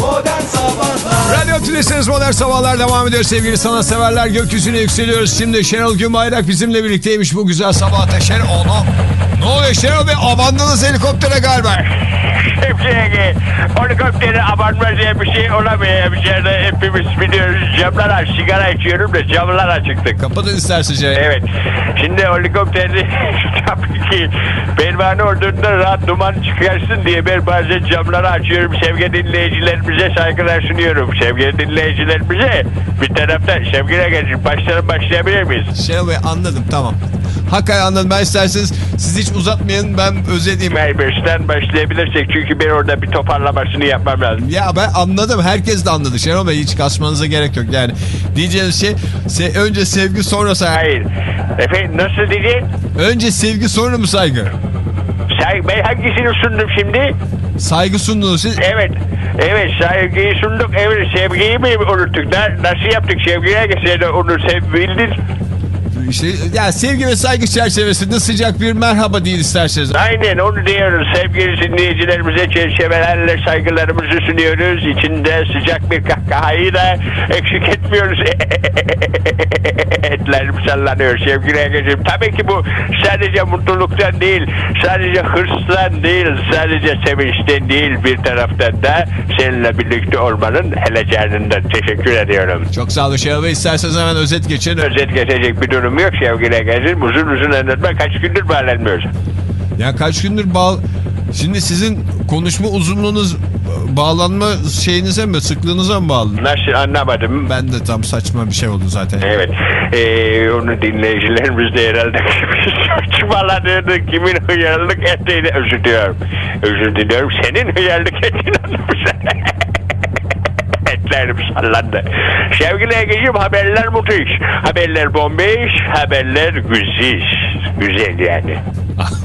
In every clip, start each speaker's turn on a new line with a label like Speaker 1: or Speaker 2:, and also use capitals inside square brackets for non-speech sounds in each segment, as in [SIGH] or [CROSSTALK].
Speaker 1: Modern Sabahlar
Speaker 2: Radyo Tülesi'niz Modern Sabahlar devam ediyor sevgili sanatseverler. Gökyüzüne yükseliyoruz. Şimdi Şenol Günbayrak bizimle birlikteymiş bu güzel sabahta. Şenol, ne, ne oluyor Şenol Bey? Abandınız helikoptere galiba.
Speaker 3: Helikopteri abanma diye bir şey olamıyor hemşire. Hepimiz biliyoruz camlar aç, sigara içiyorum da camlar açıktı.
Speaker 2: Kapatın isterseniz. ya.
Speaker 3: Evet. Şimdi helikopteri [LAUGHS] tabii ki pervane olduğunda rahat duman çıkarsın diye ben bazen camları açıyorum. Sevgili dinleyicilerimize saygılar sunuyorum. Sevgili dinleyicilerimize bir tarafta sevgili gelin başlayalım başlayabilir miyiz?
Speaker 2: Bey anladım tamam. Hakikaten anladım. Ben isterseniz siz hiç uzatmayın ben özetleyeyim.
Speaker 3: Maybersten başlayabilirsek çünkü ben orada bir toparlamasını yapmam lazım.
Speaker 2: Ya ben anladım. Herkes de anladı. Şenol Bey hiç kasmanıza gerek yok. Yani diyeceğiniz şey se- önce sevgi sonra saygı.
Speaker 3: Hayır. Efendim nasıl dedi?
Speaker 2: Önce sevgi sonra mı saygı?
Speaker 3: Say, ben hangisini sundum şimdi?
Speaker 2: Saygı sundunuz siz.
Speaker 3: Evet. Evet saygıyı sunduk. Evet sevgiyi mi unuttuk? Na- nasıl yaptık sevgiye geçseydi onu sevbildin.
Speaker 2: İşte yani sevgi ve saygı çerçevesinde sıcak bir merhaba değil isterseniz.
Speaker 3: Aynen onu diyoruz. Sevgili dinleyicilerimize çerçevelerle saygılarımızı sunuyoruz. İçinde sıcak bir kahkahayı da eksik etmiyoruz. [LAUGHS] Etlerim sallanıyor sevgili Ege'ciğim. Tabii ki bu sadece mutluluktan değil, sadece hırstan değil, sadece sevinçten değil bir taraftan da seninle birlikte olmanın helecanından teşekkür ediyorum.
Speaker 2: Çok sağ olun Şenol Bey. İsterseniz hemen özet geçin.
Speaker 3: Özet geçecek bir durum yok sevgili Ege'ciğim. Uzun uzun anlatma kaç gündür bağlanmıyoruz.
Speaker 2: Ya kaç gündür bağ... Şimdi sizin konuşma uzunluğunuz bağlanma şeyinize mi, sıklığınıza mı bağlı?
Speaker 3: Nasıl anlamadım.
Speaker 2: Ben de tam saçma bir şey oldu zaten.
Speaker 3: Evet. Ee, onu dinleyicilerimiz de herhalde [LAUGHS] saçmaladığını kimin hıyarlık ettiğini özür diliyorum. Özür diliyorum. Senin hıyarlık ettiğini anlamışlar. [LAUGHS] Etlerim sallandı. Sevgili Ege'ciğim haberler müthiş. Haberler bombeş, haberler güzel. Güzel yani. [LAUGHS]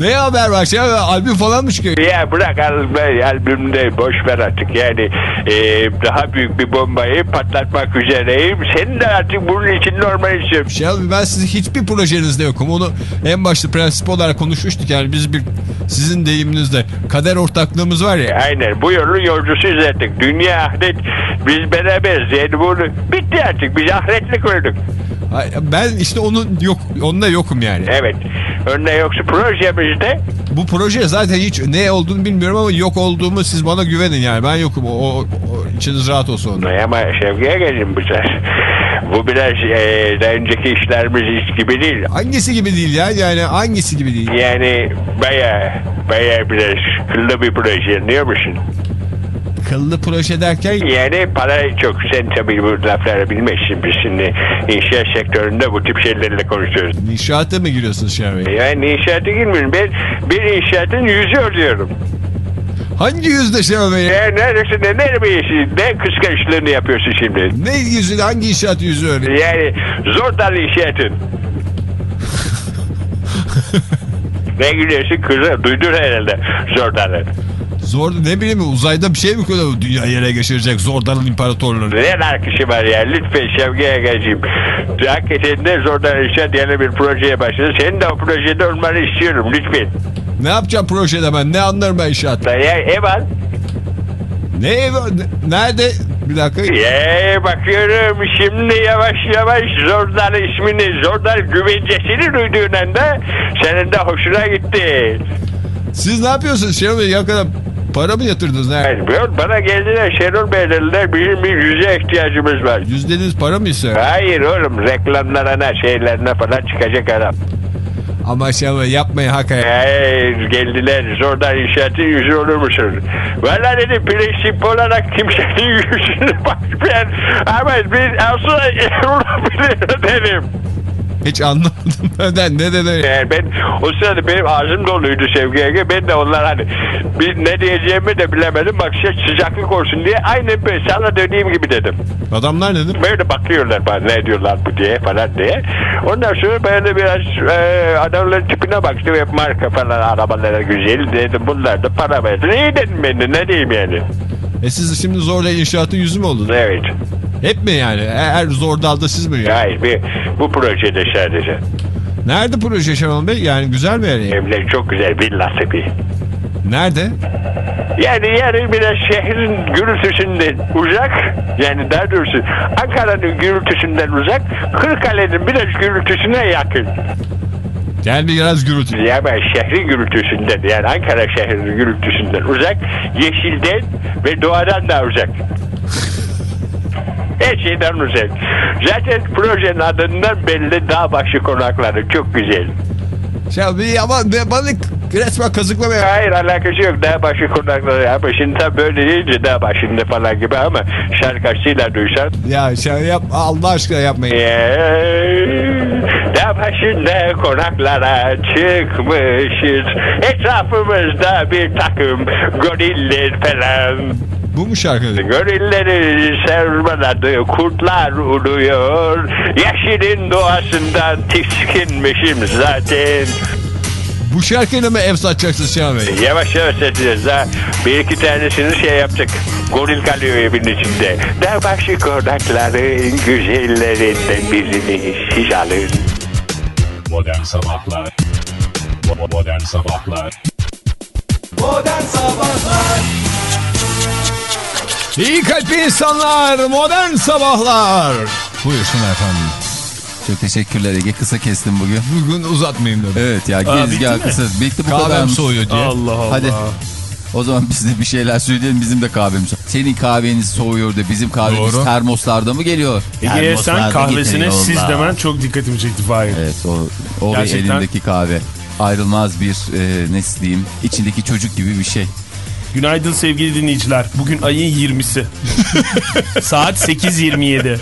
Speaker 2: Ne haber var Bey? Albüm falan mı çıkıyor?
Speaker 3: Ya bırak al- albümde boş ver artık yani e, daha büyük bir bombayı patlatmak üzereyim. Senin de artık bunun için normal istiyorum.
Speaker 2: Şenol Bey ben sizin hiçbir projenizde yokum. Onu en başta prensip olarak konuşmuştuk. Yani biz bir sizin deyiminizde kader ortaklığımız var ya.
Speaker 3: Aynen bu yolun yolcusuyuz artık. Dünya ahiret biz beraberiz. Yani bunu bitti artık. Biz ahiretlik öldük.
Speaker 2: Ben işte onun yok, onunla yokum yani.
Speaker 3: Evet. Önüne yoksa projemizde
Speaker 2: Bu proje zaten hiç ne olduğunu bilmiyorum ama yok olduğumu siz bana güvenin yani. Ben yokum. O, o, o içiniz rahat olsun. onda.
Speaker 3: ama Şevki'ye gelin bu sefer. Bu biraz e, daha önceki işlerimiz hiç gibi değil.
Speaker 2: Hangisi gibi değil ya? Yani hangisi gibi değil?
Speaker 3: Yani baya baya biraz kıllı bir proje anlıyor musun?
Speaker 2: Kıllı proje derken
Speaker 3: Yani para çok. Sen tabii bu lafları bilmezsin. Biz şimdi inşaat sektöründe bu tip şeylerle konuşuyoruz.
Speaker 2: inşaata mı giriyorsunuz Şenol Bey?
Speaker 3: Yani inşaata girmiyorum. Ben bir inşaatın yüzü örüyorum.
Speaker 2: Hangi yüzde Şenol Bey?
Speaker 3: Ya neredesin de ne işi, ne kıskançlığını yapıyorsun şimdi?
Speaker 2: Ne yüzü, hangi inşaat yüzü öyle?
Speaker 3: Yani zor dal inşaatın. [LAUGHS] ne gülüyorsun kızı? Duydun herhalde zor dalı.
Speaker 2: Zor ne bileyim uzayda bir şey mi koyuyor? Dünya yere geçirecek Zordan'ın imparatorluğunu.
Speaker 3: Ne alakası var ya? Lütfen Şevki'ye geçeyim. Hakikaten de zor dal inşaat yani bir projeye başladı. Senin de o projede olmanı istiyorum lütfen.
Speaker 2: Ne yapacağım projede ben? Ne anlarım ben inşaattan?
Speaker 3: Ya ev al.
Speaker 2: Ne ev? Nerede? Bir dakika.
Speaker 3: Ye bakıyorum şimdi yavaş yavaş Zordal ismini Zordal güvencesini duyduğun anda senin de hoşuna gitti.
Speaker 2: Siz ne yapıyorsunuz Şenol Bey? Ya kadar para mı yatırdınız? Ne?
Speaker 3: Biliyor musun? bana geldiler Şenol Bey dediler bizim bir yüze ihtiyacımız var.
Speaker 2: Yüzdeniz para mı istiyor?
Speaker 3: Hayır oğlum reklamlarına şeylerine falan çıkacak adam.
Speaker 2: Ama Bey yapmayın hakikaten.
Speaker 3: Hayır geldiler Zordal inşaatı yüzü olur musun? Valla dedim prensip olarak kimsenin [LAUGHS] yüzüne bakmayan ama biz aslında [LAUGHS] olabilir dedim.
Speaker 2: Hiç anlamadım. [LAUGHS] Neden? Ne dedi?
Speaker 3: Yani ben o sırada benim ağzım doluydu Sevgi Ege. Ben de onlar hani bir ne diyeceğimi de bilemedim. Bak şey sıcaklık olsun diye aynen böyle sana döneyim gibi dedim.
Speaker 2: Adamlar ne dedi?
Speaker 3: Böyle bakıyorlar bana ne diyorlar bu diye falan diye. Ondan sonra ben de biraz e, adamların tipine baktım. Hep marka falan arabalara güzel dedim. Bunlar da para verdi. İyi dedim ben de ne diyeyim yani.
Speaker 2: E siz şimdi zorla inşaatın yüzü mü oldunuz?
Speaker 3: Evet.
Speaker 2: Hep mi yani? Her zor dalda siz mi? Yani?
Speaker 3: Hayır bir, bu projede sadece.
Speaker 2: Nerede proje Şenol Bey? Yani güzel bir yer. yani.
Speaker 3: Evler çok güzel villası bir.
Speaker 2: Nerede?
Speaker 3: Yani yeri biraz şehrin gürültüsünden uzak. Yani daha doğrusu Ankara'nın gürültüsünden uzak. Kırıkkale'nin biraz gürültüsüne yakın.
Speaker 2: Yani biraz gürültü.
Speaker 3: Yani şehrin gürültüsünden yani Ankara şehrinin gürültüsünden uzak. Yeşilden ve doğadan da uzak. [LAUGHS] Her şeyden uzak. Zaten projenin adından belli dağ başı konakları çok güzel.
Speaker 2: Şenol Bey ama bana resmen kazıklamaya.
Speaker 3: Hayır alakası yok dağ başı konakları ama şimdi tabii böyle deyince dağ başında falan gibi ama şarkısıyla duysan
Speaker 2: Ya şey yap Allah aşkına yapmayın.
Speaker 3: Dağ başında konaklara çıkmışız Etrafımızda bir takım goriller falan
Speaker 2: Bu mu şarkı?
Speaker 3: Gorilleri sermaladı kurtlar uluyor Yeşilin doğasından tiskinmişim zaten
Speaker 2: Bu şarkıyla mı ev satacaksın Şenol Bey?
Speaker 3: Yavaş yavaş edeceğiz ha. Bir iki tanesini şey yaptık. Goril kalıyor evin içinde. Dağbaşı konakların güzellerinden birini siz alın.
Speaker 4: Modern Sabahlar Modern Sabahlar
Speaker 1: Modern Sabahlar
Speaker 2: İyi kalpli insanlar, modern sabahlar. Buyursun efendim.
Speaker 5: Çok teşekkürler Ege. Kısa kestim bugün.
Speaker 2: Bugün uzatmayayım dedim.
Speaker 5: Evet ya
Speaker 6: Aa, mi?
Speaker 5: kısa. Bitti bu kadar.
Speaker 2: Kahvem soğuyor diye.
Speaker 6: Allah Allah.
Speaker 5: Hadi. O zaman biz de bir şeyler söyleyelim. Bizim de kahvemiz. Senin kahveniz soğuyor da bizim kahvemiz
Speaker 2: Doğru.
Speaker 5: termoslarda mı geliyor?
Speaker 6: Ege'ye
Speaker 5: Termoslarda
Speaker 6: sen kahvesine siz
Speaker 5: Allah.
Speaker 6: demen çok dikkatimi çekti Fahir.
Speaker 5: Evet o, o
Speaker 6: Gerçekten.
Speaker 5: elindeki kahve. Ayrılmaz bir e, nasıl diyeyim içindeki çocuk gibi bir şey.
Speaker 6: Günaydın sevgili dinleyiciler. Bugün ayın 20'si. [LAUGHS] Saat 8.27.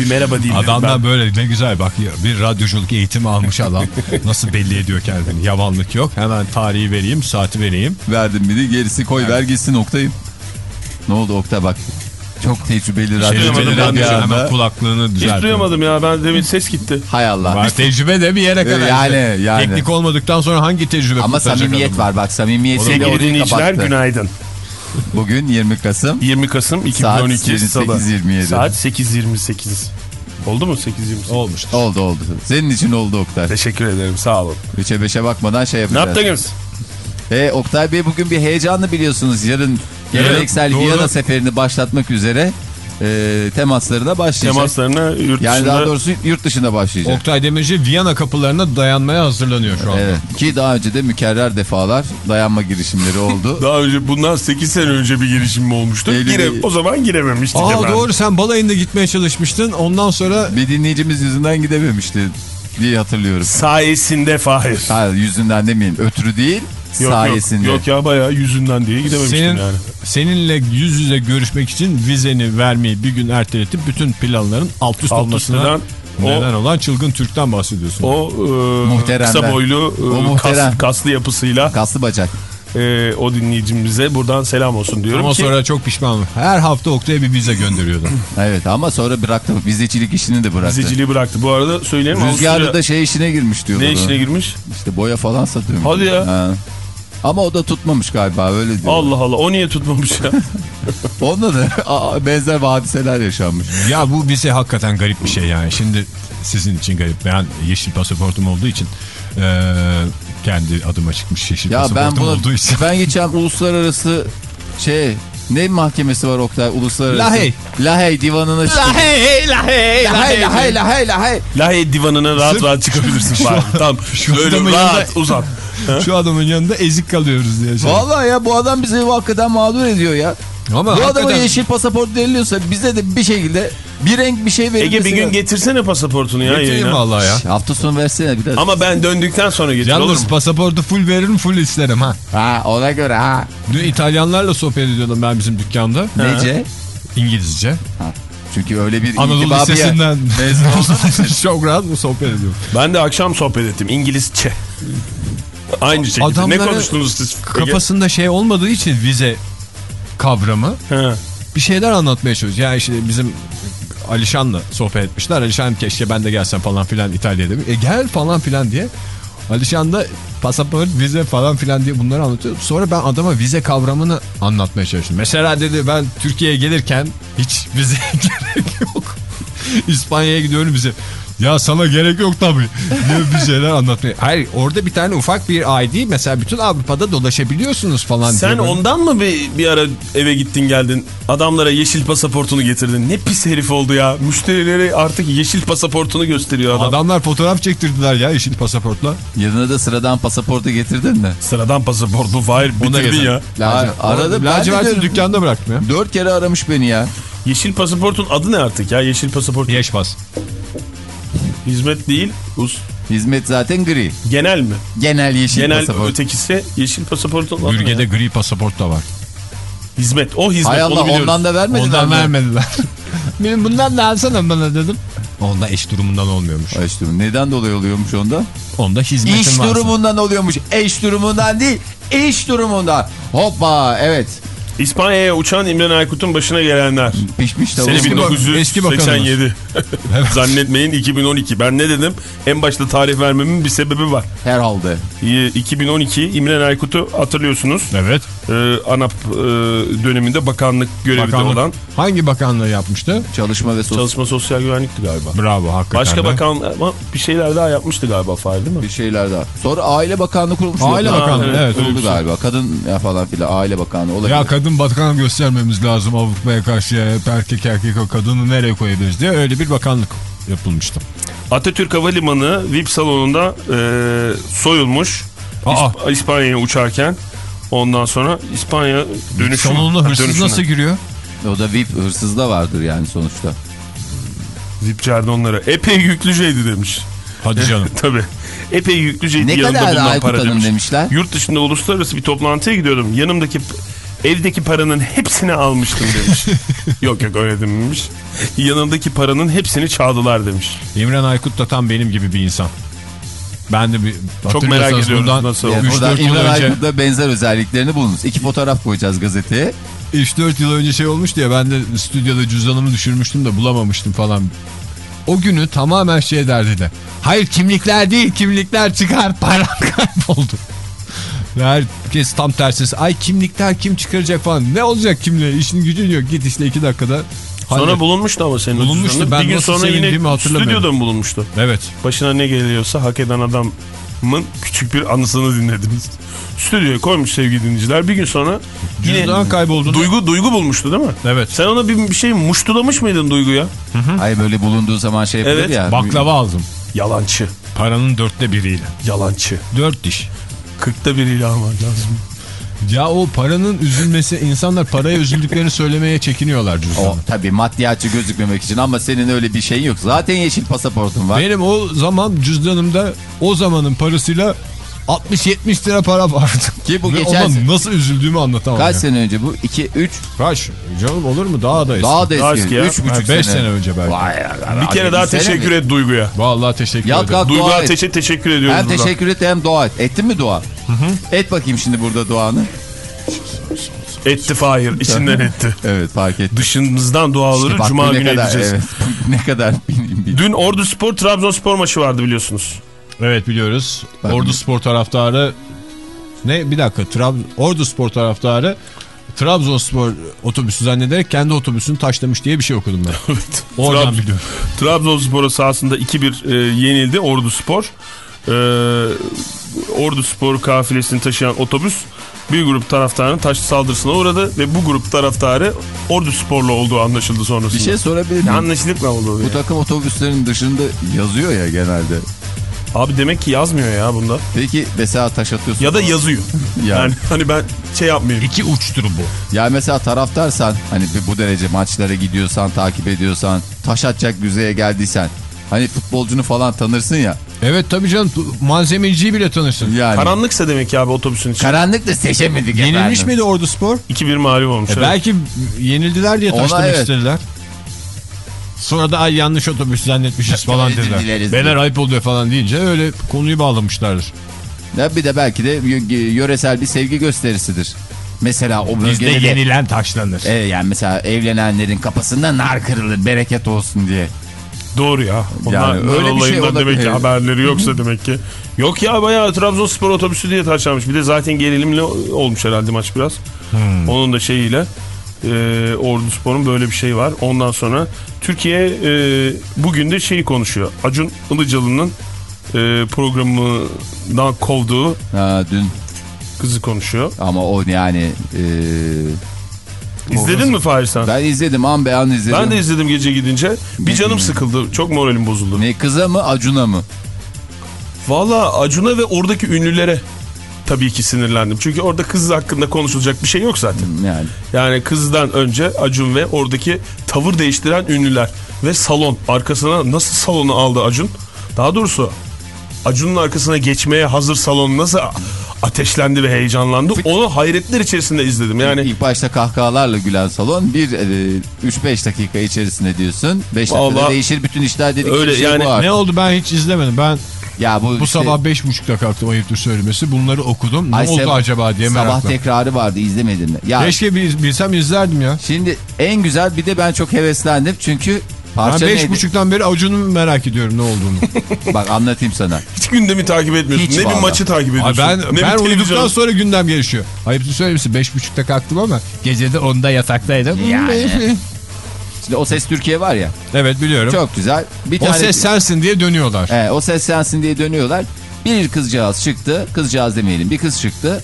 Speaker 6: Bir merhaba diyeyim
Speaker 2: Adam da
Speaker 6: ben.
Speaker 2: böyle ne güzel bak bir radyoculuk eğitimi almış adam. [LAUGHS] Nasıl belli ediyor kendini. Yavanlık yok. Hemen tarihi vereyim, saati vereyim.
Speaker 5: Verdim bir de gerisi koy ver gitsin Oktay'ım. Ne oldu Oktay bak. Çok tecrübeli
Speaker 6: duyamadım
Speaker 5: radyocu
Speaker 6: ben de.
Speaker 5: bir
Speaker 2: hemen kulaklığını
Speaker 6: Hiç
Speaker 2: düzeltiyor.
Speaker 6: duyamadım ya ben demin ses gitti.
Speaker 5: Hay Allah.
Speaker 2: Var tecrübe de bir yere kadar.
Speaker 5: Yani,
Speaker 2: işte.
Speaker 5: yani.
Speaker 2: Teknik olmadıktan sonra hangi tecrübe
Speaker 5: Ama samimiyet
Speaker 2: adamı?
Speaker 5: var bak samimiyetiyle
Speaker 6: Sevgili dinleyiciler günaydın. [LAUGHS]
Speaker 5: Bugün 20 Kasım.
Speaker 6: 20 Kasım 2012 Salı.
Speaker 5: 8.27.
Speaker 6: Saat 8.28. Oldu mu 8.28?
Speaker 2: Olmuş.
Speaker 5: Oldu oldu. Senin için oldu Oktay.
Speaker 6: Teşekkür ederim sağ olun.
Speaker 5: 3'e 5'e bakmadan şey
Speaker 6: Ne
Speaker 5: yapacağız.
Speaker 6: yaptınız?
Speaker 5: E, Oktay Bey bugün bir heyecanlı biliyorsunuz. Yarın geleneksel
Speaker 2: doğru.
Speaker 5: Viyana seferini başlatmak üzere e, temaslarına başlayacak.
Speaker 6: Temaslarına yurt
Speaker 5: yani
Speaker 6: dışında
Speaker 5: daha doğrusu yurt dışında başlayacak.
Speaker 2: Oktay Demirci Viyana kapılarına dayanmaya hazırlanıyor şu anda.
Speaker 5: Evet. Ki daha önce de mükerrer defalar dayanma girişimleri oldu. [LAUGHS]
Speaker 6: daha önce bundan 8 sene önce bir girişim olmuştu.
Speaker 5: Eylül
Speaker 6: Gire, o zaman girememiştik
Speaker 2: Aa
Speaker 6: hemen.
Speaker 2: doğru sen balayında gitmeye çalışmıştın. Ondan sonra
Speaker 5: bir dinleyicimiz yüzünden gidememişti diye hatırlıyorum.
Speaker 6: Sayesinde Fahir.
Speaker 5: Ha, yüzünden demeyin. Ötürü değil
Speaker 6: Yok,
Speaker 5: sayesinde.
Speaker 6: Yok, yok ya bayağı yüzünden diye gidememiştim
Speaker 2: senin
Speaker 6: yani.
Speaker 2: seninle yüz yüze görüşmek için vizeni vermeyi bir gün erteletip bütün planların alt üst
Speaker 6: Alt
Speaker 2: olmasına
Speaker 6: o-
Speaker 2: neden olan çılgın Türk'ten bahsediyorsun.
Speaker 6: O e,
Speaker 5: Muhteremden.
Speaker 6: kısa boylu e,
Speaker 5: O muhterem.
Speaker 6: kas- kaslı yapısıyla
Speaker 5: Kaslı bacak.
Speaker 6: e, o dinleyicimize buradan selam olsun diyorum
Speaker 2: Ama
Speaker 6: ki
Speaker 2: sonra çok pişmanım. Her hafta Oktay'a bir vize gönderiyordum. [LAUGHS]
Speaker 5: Evet ama sonra bıraktı. Vizecilik işini de bıraktı.
Speaker 6: vizeciliği bıraktı. Bu arada söyleyelim
Speaker 5: Rüzgarda
Speaker 6: Avusturya-
Speaker 5: da şey işine girmiş diyorlar.
Speaker 6: ne işine girmiş?
Speaker 5: İşte boya falan satıyor.
Speaker 6: Hadi ya.
Speaker 5: Ha. Ama o da tutmamış galiba öyle diyor.
Speaker 6: Allah Allah o niye tutmamış ya? [LAUGHS]
Speaker 5: Onda da [LAUGHS] benzer hadiseler yaşanmış.
Speaker 2: ya bu vize hakikaten garip bir şey yani. Şimdi sizin için garip. Ben yeşil pasaportum olduğu için eee, kendi adıma çıkmış yeşil
Speaker 5: Ya ben
Speaker 2: pasaportum
Speaker 5: bunu
Speaker 2: olduğu için.
Speaker 5: ben geçen uluslararası şey ne mahkemesi var Oktay uluslararası?
Speaker 2: Lahey.
Speaker 5: Lahey divanına çıktım.
Speaker 2: Lahey, lahey,
Speaker 5: Lahey Lahey Lahey Lahey.
Speaker 6: Lahey divanına rahat
Speaker 2: Sırf-
Speaker 6: rahat çıkabilirsin Fahir. Tamam.
Speaker 2: şu
Speaker 6: Böyle
Speaker 2: adamın
Speaker 6: rahat
Speaker 2: yanında-
Speaker 6: uzan. [LAUGHS]
Speaker 2: Şu adamın yanında ezik kalıyoruz diye. şey.
Speaker 5: Vallahi ya bu adam bizi hakikaten mağdur ediyor ya.
Speaker 2: Ama
Speaker 5: bu adama
Speaker 2: hakikaten
Speaker 5: yeşil pasaport veriliyorsa bize de bir şekilde bir renk bir şey verilmesi
Speaker 6: Ege bir gün
Speaker 5: lazım.
Speaker 6: getirsene pasaportunu ya
Speaker 2: getireyim
Speaker 6: yayına.
Speaker 2: vallahi ya.
Speaker 5: Hafta sonu versene biraz.
Speaker 6: Ama ben döndükten sonra getir olur
Speaker 2: Yalnız
Speaker 6: mu?
Speaker 2: pasaportu full veririm full isterim ha.
Speaker 5: Ha ona göre ha.
Speaker 2: Dün İtalyanlarla sohbet ediyordum ben bizim dükkanda.
Speaker 5: Nece?
Speaker 2: İngilizce.
Speaker 5: Çünkü öyle bir
Speaker 2: Anadolu Lisesi'nden [LAUGHS] [LAUGHS] çok rahat mı sohbet ediyorum.
Speaker 6: Ben de akşam sohbet ettim. İngilizce. Aynı şekilde. ne
Speaker 2: Adamları
Speaker 6: konuştunuz siz?
Speaker 2: Kafasında şey olmadığı için vize kavramı
Speaker 6: He.
Speaker 2: bir şeyler anlatmaya çalışıyor. Yani işte bizim Alişan'la sohbet etmişler. Alişan keşke ben de gelsem falan filan İtalya'da. E gel falan filan diye. Alişan da pasaport, vize falan filan diye bunları anlatıyor. Sonra ben adama vize kavramını anlatmaya çalıştım. Mesela dedi ben Türkiye'ye gelirken hiç vize [LAUGHS] gerek yok. İspanya'ya gidiyorum vize. Ya sana gerek yok tabii. [LAUGHS] diye bir şeyler anlatmaya. Hayır orada bir tane ufak bir ID mesela bütün Avrupa'da dolaşabiliyorsunuz falan
Speaker 6: Sen
Speaker 2: diye.
Speaker 6: ondan mı bir, bir ara eve gittin geldin adamlara yeşil pasaportunu getirdin? Ne pis herif oldu ya. Müşterilere artık yeşil pasaportunu gösteriyor adam.
Speaker 2: Adamlar fotoğraf çektirdiler ya yeşil pasaportla.
Speaker 5: Yanına da sıradan pasaportu getirdin mi?
Speaker 6: Sıradan pasaportu
Speaker 2: da
Speaker 6: bitirdin ya.
Speaker 5: La, aradı ben de
Speaker 2: Lacivert'i
Speaker 5: diyorum.
Speaker 2: dükkanda bıraktım ya.
Speaker 5: Dört kere aramış beni ya.
Speaker 6: Yeşil pasaportun adı ne artık ya? Yeşil pasaport
Speaker 2: Yeşbas.
Speaker 6: Hizmet değil. Us.
Speaker 5: Hizmet zaten gri.
Speaker 6: Genel mi?
Speaker 5: Genel yeşil
Speaker 6: Genel
Speaker 5: pasaport.
Speaker 6: ötekisi yeşil pasaportun adı ne
Speaker 2: Bürgede gri pasaport da var.
Speaker 6: Hizmet. O hizmet
Speaker 5: Hay Allah ondan da vermediler
Speaker 2: Ondan
Speaker 5: mi?
Speaker 2: vermediler. [LAUGHS] Benim bundan da alsana bana dedim. Onda eş durumundan olmuyormuş.
Speaker 5: Ay işte neden dolayı oluyormuş onda?
Speaker 2: Onda hizmetin
Speaker 5: İş
Speaker 2: varsa.
Speaker 5: durumundan oluyormuş. Eş durumundan değil, iş durumundan. Hoppa evet.
Speaker 6: İspanya'ya uçan İmren Aykut'un başına gelenler.
Speaker 5: Pişmiş tavuk.
Speaker 6: Sene
Speaker 2: Eski bak- eski bakanımız.
Speaker 6: 1987. [LAUGHS] Zannetmeyin 2012. Ben ne dedim? En başta tarih vermemin bir sebebi var.
Speaker 5: Herhalde.
Speaker 6: Ee, 2012 İmren Aykut'u hatırlıyorsunuz.
Speaker 2: Evet.
Speaker 6: Ee, ANAP e, döneminde bakanlık görevinde
Speaker 2: Bakanlık.
Speaker 6: olan
Speaker 2: Hangi bakanlığı yapmıştı?
Speaker 5: Çalışma ve sosyal
Speaker 6: Çalışma Sosyal Güvenlikti galiba.
Speaker 2: Bravo hakikaten
Speaker 6: Başka bakan ama bir şeyler daha yapmıştı galiba Fahir değil mi?
Speaker 5: bir şeyler daha. Sonra Aile Bakanlığı kurulmuş.
Speaker 2: Aile Bakanlığı,
Speaker 6: evet,
Speaker 2: evet.
Speaker 6: öyle
Speaker 5: Kuruldu galiba. Kadın ya falan filan Aile Bakanlığı olabilir.
Speaker 2: Ya kadın bakan göstermemiz lazım Avrupa'ya karşı ya. Hep erkek erkek o kadını nereye koyabiliriz diye öyle bir bakanlık yapılmıştı.
Speaker 6: Atatürk Havalimanı VIP salonunda e, soyulmuş. İsp- İspanya'ya uçarken. Ondan sonra İspanya dönüşü.
Speaker 2: Salonuna hırsız
Speaker 6: dönüşüne.
Speaker 2: nasıl giriyor?
Speaker 5: O da VIP hırsız da vardır yani sonuçta.
Speaker 6: Zipçerdi onlara. Epey yüklüceydi demiş.
Speaker 2: Hadi canım. [LAUGHS]
Speaker 6: Tabii. Epey yüklüceydi
Speaker 5: Ne
Speaker 6: yanımda
Speaker 5: kadar
Speaker 6: bulunan para demiş.
Speaker 5: demişler?
Speaker 6: Yurt dışında uluslararası bir toplantıya gidiyordum. Yanımdaki evdeki paranın hepsini almıştım demiş. [LAUGHS] yok yok öyle dememiş. Yanındaki paranın hepsini çaldılar demiş.
Speaker 2: İmran Aykut da tam benim gibi bir insan. Ben de bir
Speaker 6: Çok merak
Speaker 2: bundan
Speaker 6: nasıl
Speaker 5: Yani
Speaker 6: olmuş.
Speaker 5: burada
Speaker 2: 3-4 yıl
Speaker 5: İmran
Speaker 2: önce
Speaker 5: Aykut'la benzer özelliklerini bulunuz. İki fotoğraf koyacağız gazeteye.
Speaker 2: 3-4 yıl önce şey olmuştu ya ben de stüdyoda cüzdanımı düşürmüştüm de bulamamıştım falan. O günü tamamen şey derdi de. Hayır kimlikler değil kimlikler çıkar param [LAUGHS] kayboldu. Herkes tam tersi. Ay kimlikler kim çıkaracak falan. Ne olacak kimliğe işin gücün yok git işte 2 dakikada.
Speaker 6: Sonra
Speaker 2: hallet.
Speaker 6: bulunmuştu ama senin
Speaker 2: Bulunmuştu. Ben
Speaker 6: Bir gün sonra yine stüdyoda mı bulunmuştu?
Speaker 2: Evet.
Speaker 6: Başına ne geliyorsa hak eden adamın küçük bir anısını dinlediniz. Stüdyoya koymuş sevgili dinleyiciler. Bir gün sonra yine
Speaker 2: Cüzdan kaybolduğunda.
Speaker 6: Duygu Duygu bulmuştu değil mi?
Speaker 2: Evet.
Speaker 6: Sen ona bir, bir şey muştulamış mıydın Duygu'ya?
Speaker 5: Ay böyle bulunduğu zaman şey yapılır
Speaker 6: Evet.
Speaker 5: ya.
Speaker 2: Baklava aldım.
Speaker 6: Yalancı.
Speaker 2: Paranın dörtte biriyle.
Speaker 6: Yalancı.
Speaker 2: Dört diş.
Speaker 6: Kırkta biriyle alman lazım.
Speaker 2: Ya o paranın üzülmesi insanlar paraya üzüldüklerini söylemeye çekiniyorlar cüzdanı.
Speaker 5: Tabii maddiyatçı gözükmemek için ama senin öyle bir şeyin yok. Zaten yeşil pasaportun var.
Speaker 2: Benim o zaman cüzdanımda o zamanın parasıyla 60-70 lira para vardı. [LAUGHS]
Speaker 5: Ki bu
Speaker 2: Ve
Speaker 5: geçen
Speaker 2: ona nasıl üzüldüğümü anlatamam.
Speaker 5: Kaç
Speaker 2: ya.
Speaker 5: sene önce bu? 2, 3,
Speaker 2: Kaç? Canım olur mu? Daha da eski.
Speaker 5: daha da
Speaker 6: Daha
Speaker 5: eski.
Speaker 6: eski ya.
Speaker 5: 3,5
Speaker 2: Ha,
Speaker 5: sene.
Speaker 2: beş sene önce belki.
Speaker 5: Vay ya,
Speaker 6: Bir kere
Speaker 5: abi,
Speaker 6: daha teşekkür
Speaker 5: mi?
Speaker 6: et Duygu'ya.
Speaker 2: Vallahi teşekkür
Speaker 5: Yat
Speaker 2: ederim.
Speaker 5: kalk
Speaker 6: Duygu
Speaker 5: dua et.
Speaker 6: Ateş'e teşekkür ediyoruz
Speaker 5: Hem
Speaker 6: buradan.
Speaker 5: teşekkür et hem dua et. Ettin mi dua? Et bakayım şimdi burada duanı.
Speaker 6: Etti Fahir. içinden etti. [LAUGHS]
Speaker 5: Evet fark ettim.
Speaker 6: Dışımızdan duaları
Speaker 5: İşte
Speaker 6: Cuma günü
Speaker 5: kadar,
Speaker 6: edeceğiz.
Speaker 5: Evet, [LAUGHS] ne kadar bil- bil-
Speaker 6: Dün Ordu Spor Trabzonspor maçı vardı biliyorsunuz.
Speaker 2: Evet biliyoruz.
Speaker 5: Ben-
Speaker 2: Ordu Spor taraftarı ne bir dakika Trab Ordu Spor taraftarı Trabzonspor otobüsü zannederek kendi otobüsünü taşlamış diye bir şey okudum ben. [LAUGHS]
Speaker 6: Evet.
Speaker 2: Oradan
Speaker 6: Trab-
Speaker 2: biliyorum.
Speaker 6: Trabzonspor'a sahasında 2-1 e, yenildi Ordu Spor. E, Ordu Spor kafilesini taşıyan otobüs bir grup taraftarın taş saldırısına uğradı ve bu grup taraftarı Ordu Spor'la olduğu anlaşıldı sonrasında.
Speaker 5: Bir şey sorabilir miyim?
Speaker 6: anlaşılık mı oldu?
Speaker 5: Bu
Speaker 6: ya?
Speaker 5: takım otobüslerin dışında yazıyor ya genelde.
Speaker 6: Abi demek ki yazmıyor ya bunda.
Speaker 5: Peki mesela taş atıyorsun.
Speaker 6: Ya da yazıyor. [LAUGHS]
Speaker 5: Yani.
Speaker 6: Yani hani ben şey yapmayayım.
Speaker 2: İki uçtur bu.
Speaker 5: Ya mesela taraftarsan hani bu derece maçlara gidiyorsan takip ediyorsan taş atacak düzeye geldiysen hani futbolcunu falan tanırsın ya.
Speaker 2: Evet tabii canım malzemeciyi bile tanırsın.
Speaker 5: Yani
Speaker 6: Karanlıksa demek ki abi otobüsün içi.
Speaker 5: karanlıkta seçemedik
Speaker 2: Yenilmiş
Speaker 5: efendim.
Speaker 2: miydi Ordu Spor?
Speaker 6: 2-1 mağlup olmuş.
Speaker 2: E
Speaker 6: evet.
Speaker 2: belki yenildiler diye taşlamak
Speaker 5: evet.
Speaker 2: istediler. Sonra da ay yanlış otobüs zannetmişiz falan dediler. Beyler ayıp oluyor falan deyince öyle konuyu bağlamışlardır.
Speaker 5: Ya bir de belki de yöresel bir sevgi gösterisidir. Mesela o
Speaker 2: Bizde
Speaker 5: bölgede de,
Speaker 2: yenilen taşlanır.
Speaker 5: e, yani mesela evlenenlerin kafasında nar kırılır bereket olsun diye.
Speaker 6: Doğru ya. Onlar
Speaker 5: Yani öyle bir şey
Speaker 6: demek ki
Speaker 5: olabilir.
Speaker 6: haberleri yoksa demek ki. Yok ya bayağı Trabzonspor otobüsü diye taşlanmış. Bir de zaten gerilimli olmuş herhalde maç biraz.
Speaker 5: Hmm.
Speaker 6: Onun da şeyiyle. Ee, Ordu Spor'un böyle bir şey var. Ondan sonra Türkiye e, bugün de şeyi konuşuyor. Acun Ilıcalı'nın e, programından kovduğu
Speaker 5: Ha, dün
Speaker 6: kızı konuşuyor.
Speaker 5: ama o yani e,
Speaker 6: İzledin mi Fahir sen? Ben,
Speaker 5: ben izledim an be an izledim.
Speaker 6: de izledim gece gidince. Bir
Speaker 5: Ne
Speaker 6: canım
Speaker 5: bileyim.
Speaker 6: sıkıldı. Çok moralim bozuldu.
Speaker 5: Ne kıza mı Acun'a mı?
Speaker 6: Valla Acun'a ve oradaki ünlülere tabii ki sinirlendim. Çünkü orada kız hakkında konuşulacak bir şey yok zaten.
Speaker 5: Yani
Speaker 6: Yani kızdan önce Acun ve oradaki tavır değiştiren ünlüler ve salon arkasına nasıl salonu aldı Acun? Daha doğrusu Acun'un arkasına geçmeye hazır salon nasıl ateşlendi ve heyecanlandı? Onu hayretler içerisinde izledim. Yani
Speaker 5: ilk başta kahkahalarla gülen salon bir e, 3-5 dakika içerisinde diyorsun. 5 dakikada değişir bütün işler dedik.
Speaker 6: öyle
Speaker 5: şey
Speaker 6: yani.
Speaker 2: Ne oldu ben hiç izlemedim. Ben
Speaker 5: Ya bu,
Speaker 2: bu
Speaker 5: işte-
Speaker 2: sabah beş buçukta kalktım ayıptır söylemesi. Bunları okudum. Ne
Speaker 5: Ay,
Speaker 2: oldu acaba diye
Speaker 5: Sabah
Speaker 2: merakla.
Speaker 5: tekrarı vardı izlemedin mi? Ya
Speaker 2: Keşke bil- bilsem izlerdim ya.
Speaker 5: şimdi en güzel bir de ben çok heveslendim çünkü
Speaker 2: Ben
Speaker 5: parça
Speaker 2: beş
Speaker 5: neydi?
Speaker 2: buçuktan beri Acun'u merak ediyorum ne olduğunu. [LAUGHS]
Speaker 5: Bak anlatayım sana.
Speaker 6: hiç gündemi takip etmiyorsun.
Speaker 5: Hiç
Speaker 6: ne bir
Speaker 5: vallahi.
Speaker 6: maçı takip ediyorsun.
Speaker 2: Ay ben
Speaker 6: ne
Speaker 2: ben
Speaker 6: bir
Speaker 2: uyuduktan
Speaker 6: televizyon.
Speaker 2: sonra gündem gelişiyor. Ayıptır söylemesi beş buçukta kalktım ama gecede onda yataktaydım. [LAUGHS]
Speaker 5: Şimdi o ses Türkiye var ya
Speaker 2: evet biliyorum.
Speaker 5: çok güzel. Bir
Speaker 2: o
Speaker 5: tane
Speaker 2: ses sensin diye dönüyorlar.
Speaker 5: He, o ses sensin diye dönüyorlar. Bir kızcağız çıktı. Kızcağız demeyelim. Bir kız çıktı.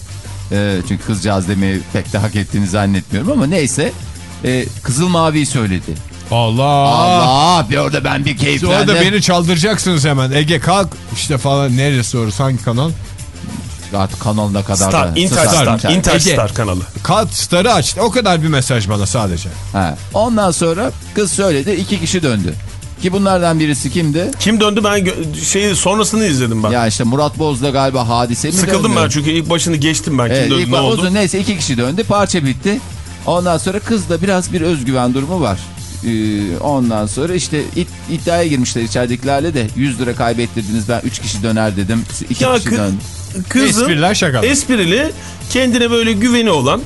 Speaker 5: Ee, çünkü kızcağız demeyi pek de hak ettiğini zannetmiyorum ama neyse. Ee, Kızıl Mavi'yi söyledi.
Speaker 2: Allah.
Speaker 5: Allah bir orada ben bir
Speaker 2: Siz
Speaker 5: keyiflendim.
Speaker 2: orada beni çaldıracaksınız hemen. Ege kalk işte falan neresi orası hangi kanal?
Speaker 5: Artık kanalına kadar
Speaker 6: Star,
Speaker 5: da.
Speaker 6: Interstar,
Speaker 5: Star.
Speaker 6: Interstar kanalı.
Speaker 2: Kalk starı aç. O kadar bir mesaj bana sadece.
Speaker 5: He. Ondan sonra kız söyledi. iki kişi döndü. Ki bunlardan birisi kimdi?
Speaker 6: Kim döndü ben şeyi sonrasını izledim ben.
Speaker 5: Ya işte Murat Boz'da galiba hadise mi
Speaker 6: Sıkıldım
Speaker 5: döndü?
Speaker 6: ben çünkü ilk başını geçtim ben. Kim
Speaker 5: Evet,
Speaker 6: döndü
Speaker 5: ilk
Speaker 6: ne oldu?
Speaker 5: neyse iki kişi döndü. Parça bitti. Ondan sonra kızda biraz bir özgüven durumu var. Ee, ondan sonra işte it, iddiaya girmişler içeridekilerle de 100 lira kaybettirdiniz ben 3 kişi döner dedim. 2
Speaker 6: Ya
Speaker 5: kişi
Speaker 6: kız-
Speaker 5: döndü.
Speaker 6: Kızın
Speaker 2: Espriler şakalar.
Speaker 6: esprili kendine böyle güveni olan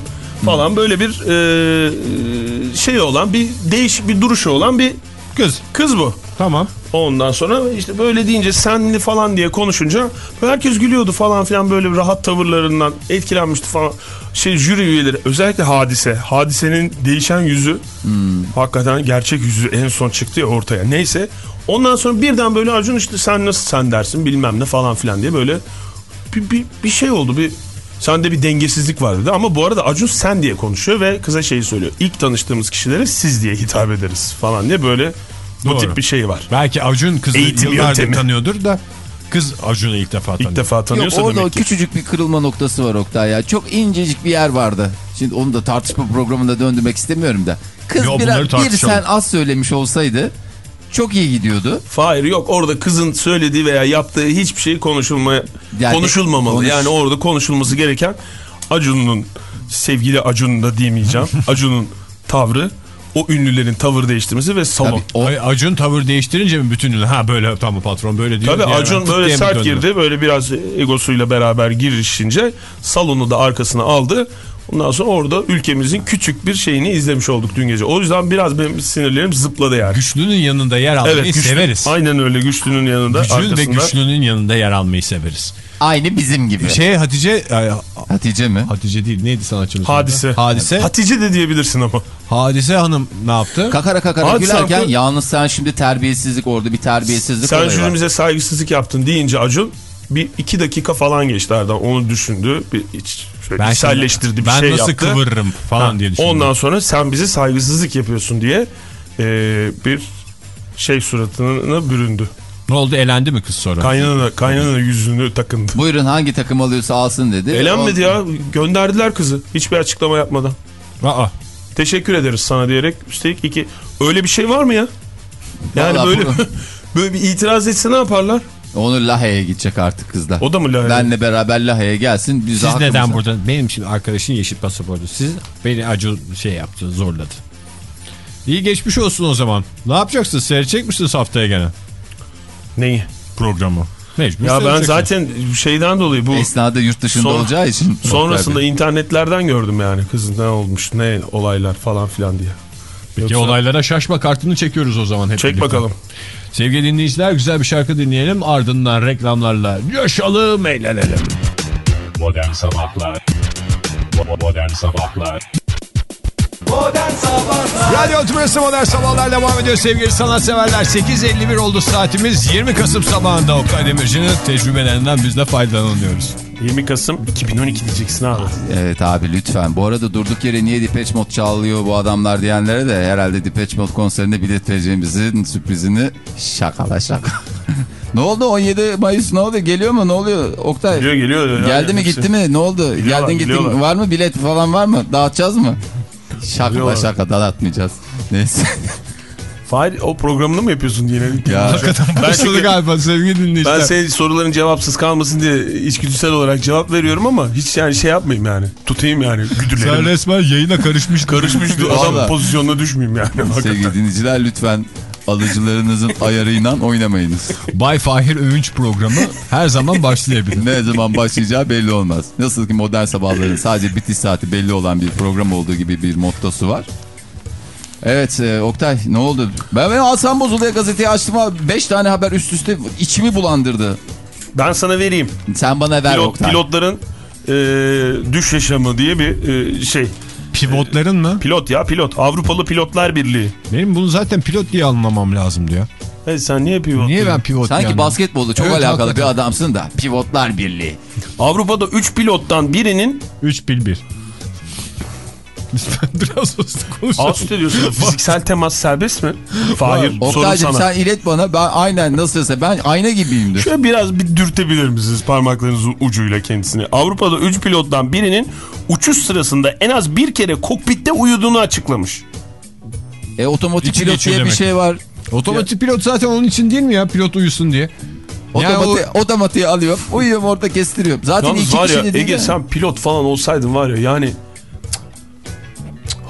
Speaker 6: falan böyle bir e, şey olan bir değişik bir duruşu olan bir
Speaker 2: Kız.
Speaker 6: kız bu.
Speaker 2: Tamam.
Speaker 6: Ondan sonra işte böyle deyince senli falan diye konuşunca herkes gülüyordu falan filan böyle rahat tavırlarından etkilenmişti falan. Şey jüri üyeleri özellikle hadise. Hadisenin değişen yüzü hakikaten gerçek yüzü en son çıktı ya ortaya. Neyse ondan sonra birden böyle Acun işte sen nasıl sen dersin bilmem ne falan filan diye böyle bir, bir, bir şey oldu bir sende bir dengesizlik var dedi ama bu arada Acun sen diye konuşuyor ve kıza şeyi söylüyor. İlk tanıştığımız kişilere siz diye hitap ederiz falan diye böyle bu
Speaker 2: Doğru.
Speaker 6: tip bir şey var.
Speaker 2: Belki Acun kızı
Speaker 6: Eğitim
Speaker 2: yıllardır
Speaker 6: yöntemi.
Speaker 2: tanıyordur da kız Acun'u ilk defa tanıyor.
Speaker 6: İlk defa
Speaker 5: Yok
Speaker 6: tanıyorsa
Speaker 5: orada o
Speaker 6: demek ki.
Speaker 5: küçücük bir kırılma noktası var Oktay ya. Çok incecik bir yer vardı. Şimdi onu da tartışma programında döndürmek istemiyorum da. Kız
Speaker 2: Yo,
Speaker 5: biraz bir sen az söylemiş olsaydı çok iyi gidiyordu.
Speaker 6: Hayır yok orada kızın söylediği veya yaptığı hiçbir şey konuşulmaya
Speaker 5: Yani
Speaker 6: konuşulmamalı.
Speaker 5: konuş-
Speaker 6: Yani orada konuşulması gereken Acun'un sevgili Acun'un da diyemeyeceğim. [LAUGHS] Acun'un tavrı, o ünlülerin tavır değiştirmesi ve salon.
Speaker 5: Tabii, o,
Speaker 2: Ay, Acun tavır değiştirince mi bütün ünlü? Ha böyle tamam patron böyle diyor.
Speaker 6: Tabii
Speaker 2: diye
Speaker 6: Acun böyle sert girdi. Böyle biraz egosuyla beraber girişince salonu da arkasına aldı. Ondan sonra orada ülkemizin küçük bir şeyini izlemiş olduk dün gece. O yüzden biraz benim sinirlerim zıpladı yani.
Speaker 2: Güçlünün yanında yer almayı
Speaker 6: Evet güçlü,
Speaker 2: severiz.
Speaker 6: Aynen öyle güçlünün yanında
Speaker 2: Güçlü ve
Speaker 6: arkasında.
Speaker 2: güçlünün yanında yer almayı severiz.
Speaker 5: aynı bizim gibi.
Speaker 2: Şey Hatice, ay,
Speaker 5: Hatice mi?
Speaker 2: Hatice değil neydi sanatçımız?
Speaker 6: Hadise.
Speaker 2: adı? Hadise.
Speaker 6: Hatice de diyebilirsin ama.
Speaker 2: Hadise Hanım ne yaptı?
Speaker 5: Kakara kakara
Speaker 6: Hadi sen
Speaker 5: gülerken
Speaker 6: kız-
Speaker 5: yalnız sen şimdi terbiyesizlik orada bir terbiyesizlik
Speaker 6: Sen jürimize saygısızlık yaptın deyince Acun bir iki dakika falan geçti aradan onu düşündü. Bir iç, şöyle
Speaker 2: ben
Speaker 6: içselleştirdi bir
Speaker 2: ben
Speaker 6: şey
Speaker 2: nasıl
Speaker 6: yaptı.
Speaker 2: kıvırırım falan
Speaker 6: Ha,
Speaker 2: diye düşündüm.
Speaker 6: Ondan sonra sen bize saygısızlık yapıyorsun diye e, bir şey suratına büründü.
Speaker 2: Ne oldu elendi mi kız sonra?
Speaker 6: Kaynana, kaynana yüzünü takındı.
Speaker 5: Buyurun hangi takım alıyorsa alsın dedi.
Speaker 6: Elenmedi ya gönderdiler kızı hiçbir açıklama yapmadan.
Speaker 2: Aa,
Speaker 6: Teşekkür ederiz sana diyerek üstelik iki öyle bir şey var mı ya? Yani
Speaker 5: Vallahi
Speaker 6: böyle [LAUGHS] böyle bir itiraz etse ne yaparlar?
Speaker 5: Onu Lahey'e gidecek artık kızla.
Speaker 6: O da mı lahana?
Speaker 5: Benle beraber Lahey'e gelsin. Biz
Speaker 2: siz neden burada? Benim şimdi arkadaşın yeşil pasaportu. Siz beni Acun şey yaptı zorladı. İyi geçmiş olsun o zaman. Ne yapacaksınız? Seyredecek misiniz haftaya gene
Speaker 6: Neyi?
Speaker 2: programı? Mecbur
Speaker 6: Ya ben zaten şeyden dolayı bu
Speaker 5: Esnada yurt dışında
Speaker 6: Son-
Speaker 5: olacağı için.
Speaker 6: sonrasında internetlerden gördüm yani kızın ne olmuş ne olaylar falan filan diye.
Speaker 2: Peki
Speaker 6: Yoksa-
Speaker 2: olaylara şaşma kartını çekiyoruz o zaman hep
Speaker 6: Çek
Speaker 2: birlikte.
Speaker 6: bakalım.
Speaker 2: Sevgili dinleyiciler güzel bir şarkı dinleyelim. Ardından reklamlarla yaşalım eğlenelim.
Speaker 4: Modern Sabahlar Modern Sabahlar
Speaker 1: Modern Sabahlar
Speaker 2: Radyo Tümrüt'ü Modern Sabahlar devam ediyor sevgili sanatseverler. 8.51 oldu saatimiz. 20 Kasım sabahında Oktay Demirci'nin tecrübelerinden biz de faydalanıyoruz.
Speaker 6: 20 Kasım 2012 diyeceksin abi.
Speaker 5: Evet abi lütfen. Bu arada durduk yere niye Depeche Mode çalıyor bu adamlar diyenlere de herhalde Depeche Mode konserinde bilet vereceğimizin sürprizini şakala şaka. [LAUGHS] ne oldu 17 Mayıs ne oldu geliyor mu ne oluyor Oktay?
Speaker 6: Geliyor geliyor.
Speaker 5: Geldi mi gitti mi ne oldu? Geldin gittin var mı bilet falan var mı? Dağıtacağız mı? Şaka şaka dağıtmayacağız. Neyse. [LAUGHS]
Speaker 6: Fahir o programını mı yapıyorsun yine?
Speaker 5: Ya.
Speaker 6: ben, çünkü,
Speaker 2: galiba sevgili dinleyiciler.
Speaker 6: ben senin soruların cevapsız kalmasın diye içgüdüsel olarak cevap veriyorum ama hiç yani şey yapmayayım yani. Tutayım yani
Speaker 2: Sen
Speaker 6: güdülerimi.
Speaker 2: resmen yayına karışmış.
Speaker 6: Karışmış adam pozisyonuna düşmeyeyim yani. Hakikaten.
Speaker 5: Sevgili dinleyiciler lütfen alıcılarınızın ayarıyla oynamayınız.
Speaker 2: Bay Fahir Övünç programı her zaman başlayabilir.
Speaker 5: Ne zaman başlayacağı belli olmaz. Nasıl ki modern sabahların sadece bitiş saati belli olan bir program olduğu gibi bir mottosu var. Evet e, Oktay ne oldu? Ben benim asam bozuluyor gazeteyi açtım abi. 5 tane haber üst üste içimi bulandırdı.
Speaker 6: Ben sana vereyim.
Speaker 5: Sen bana ver
Speaker 6: Pilot,
Speaker 5: Oktay.
Speaker 6: pilotların e, düş yaşamı diye bir e, şey.
Speaker 2: Pivotların mı?
Speaker 6: Pilot ya pilot. Avrupalı Pilotlar Birliği.
Speaker 2: Benim bunu zaten pilot diye anlamam lazım diyor.
Speaker 6: Hey, sen niye pilot?
Speaker 2: Niye ben pivot
Speaker 5: Sanki
Speaker 2: anlamam?
Speaker 5: basketbolda çok
Speaker 2: Evet,
Speaker 5: alakalı
Speaker 2: hakikaten.
Speaker 5: bir adamsın da. Pivotlar Birliği.
Speaker 6: Avrupa'da 3 pilottan birinin
Speaker 2: 3 pil 1. Lütfen [LAUGHS] biraz hızlı konuşalım.
Speaker 6: Alt ediyorsun. Fiziksel temas serbest mi? Fahir
Speaker 5: Oktay'cım
Speaker 6: sana.
Speaker 5: sen ilet bana. Ben aynen nasılsa ben ayna gibiyimdir.
Speaker 6: Şöyle biraz bir dürtebilir misiniz parmaklarınızın ucuyla kendisini? Avrupa'da 3 pilottan birinin uçuş sırasında en az bir kere kokpitte uyuduğunu açıklamış.
Speaker 5: E otomatik
Speaker 2: İçi
Speaker 5: pilot diye bir şey var.
Speaker 2: Otomatik pilot zaten onun için değil mi ya? Pilot uyusun diye. Yani
Speaker 5: Otomati otomatiği alıyorum. Uyuyorum orada kestiriyorum. Zaten
Speaker 6: Yalnız
Speaker 5: iki
Speaker 6: var ya
Speaker 5: de değil
Speaker 6: Ege
Speaker 5: mi?
Speaker 6: sen pilot falan olsaydın var ya yani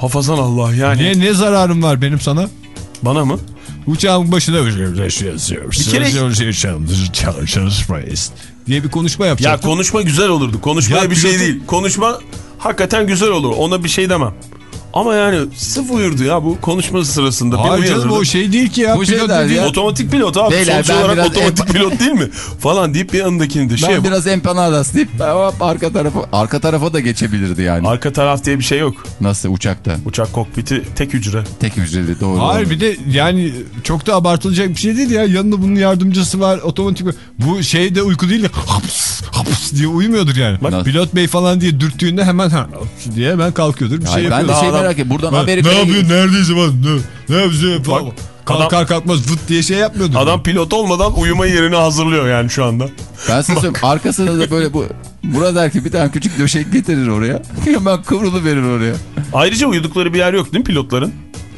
Speaker 6: hafazan Allah yani.
Speaker 2: Niye ne zararım var benim sana?
Speaker 6: Bana mı?
Speaker 2: Uçağın başında bir diye bir konuşma
Speaker 6: Ya
Speaker 2: yapacaktım.
Speaker 6: konuşma güzel olurdu. Konuşmaya
Speaker 2: Ya
Speaker 6: bir şey değil. Konuşma hakikaten güzel olur. Ona bir şey demem. Ama yani sırf uyurdu ya bu konuşma sırasında.
Speaker 2: Hayır canım o şey değil ki ya.
Speaker 5: Bu
Speaker 2: pilot
Speaker 5: şeyler
Speaker 2: dediğin-
Speaker 5: ya.
Speaker 6: Otomatik pilot abi.
Speaker 5: Beyler,
Speaker 6: Sonuç
Speaker 5: ben
Speaker 6: olarak otomatik pilot değil mi? Falan deyip bir yanındakini de
Speaker 5: Ben
Speaker 6: şey
Speaker 5: biraz empanadas deyip ben hop arka tarafa arka tarafa da geçebilirdi yani.
Speaker 6: Arka taraf diye bir şey yok.
Speaker 5: Nasıl uçakta?
Speaker 6: Uçak kokpiti tek hücre.
Speaker 5: Tek hücreli doğru.
Speaker 2: Hayır
Speaker 5: doğru.
Speaker 2: bir de yani çok da abartılacak bir şey değil ya. Yanında bunun yardımcısı var otomatik. Bu şeyde uyku değil ya. Haps haps diye uyumuyordur yani.
Speaker 5: Bak-
Speaker 2: Pilot bey falan diye dürttüğünde hemen ha diye ben kalkıyordur. Bir şey
Speaker 5: Hayır, ben de
Speaker 2: yapıyordur.
Speaker 5: şey merak ediyorum. Buradan
Speaker 2: Ben,
Speaker 5: Amerika'ya
Speaker 2: ne yapıyorsun neredeyiz lan ne, ne falan.
Speaker 6: Bak,
Speaker 2: Kalkar
Speaker 6: adam-
Speaker 2: kalkmaz vıt diye şey yapmıyordur.
Speaker 6: Adam pilot olmadan uyuma yerini hazırlıyor yani şu anda.
Speaker 5: Ben size söyleyeyim arkasında da böyle bu Burada der ki bir tane küçük döşek getirir oraya. [LAUGHS] Hemen kıvrılı verir oraya.
Speaker 6: Ayrıca uyudukları bir yer yok değil mi pilotların?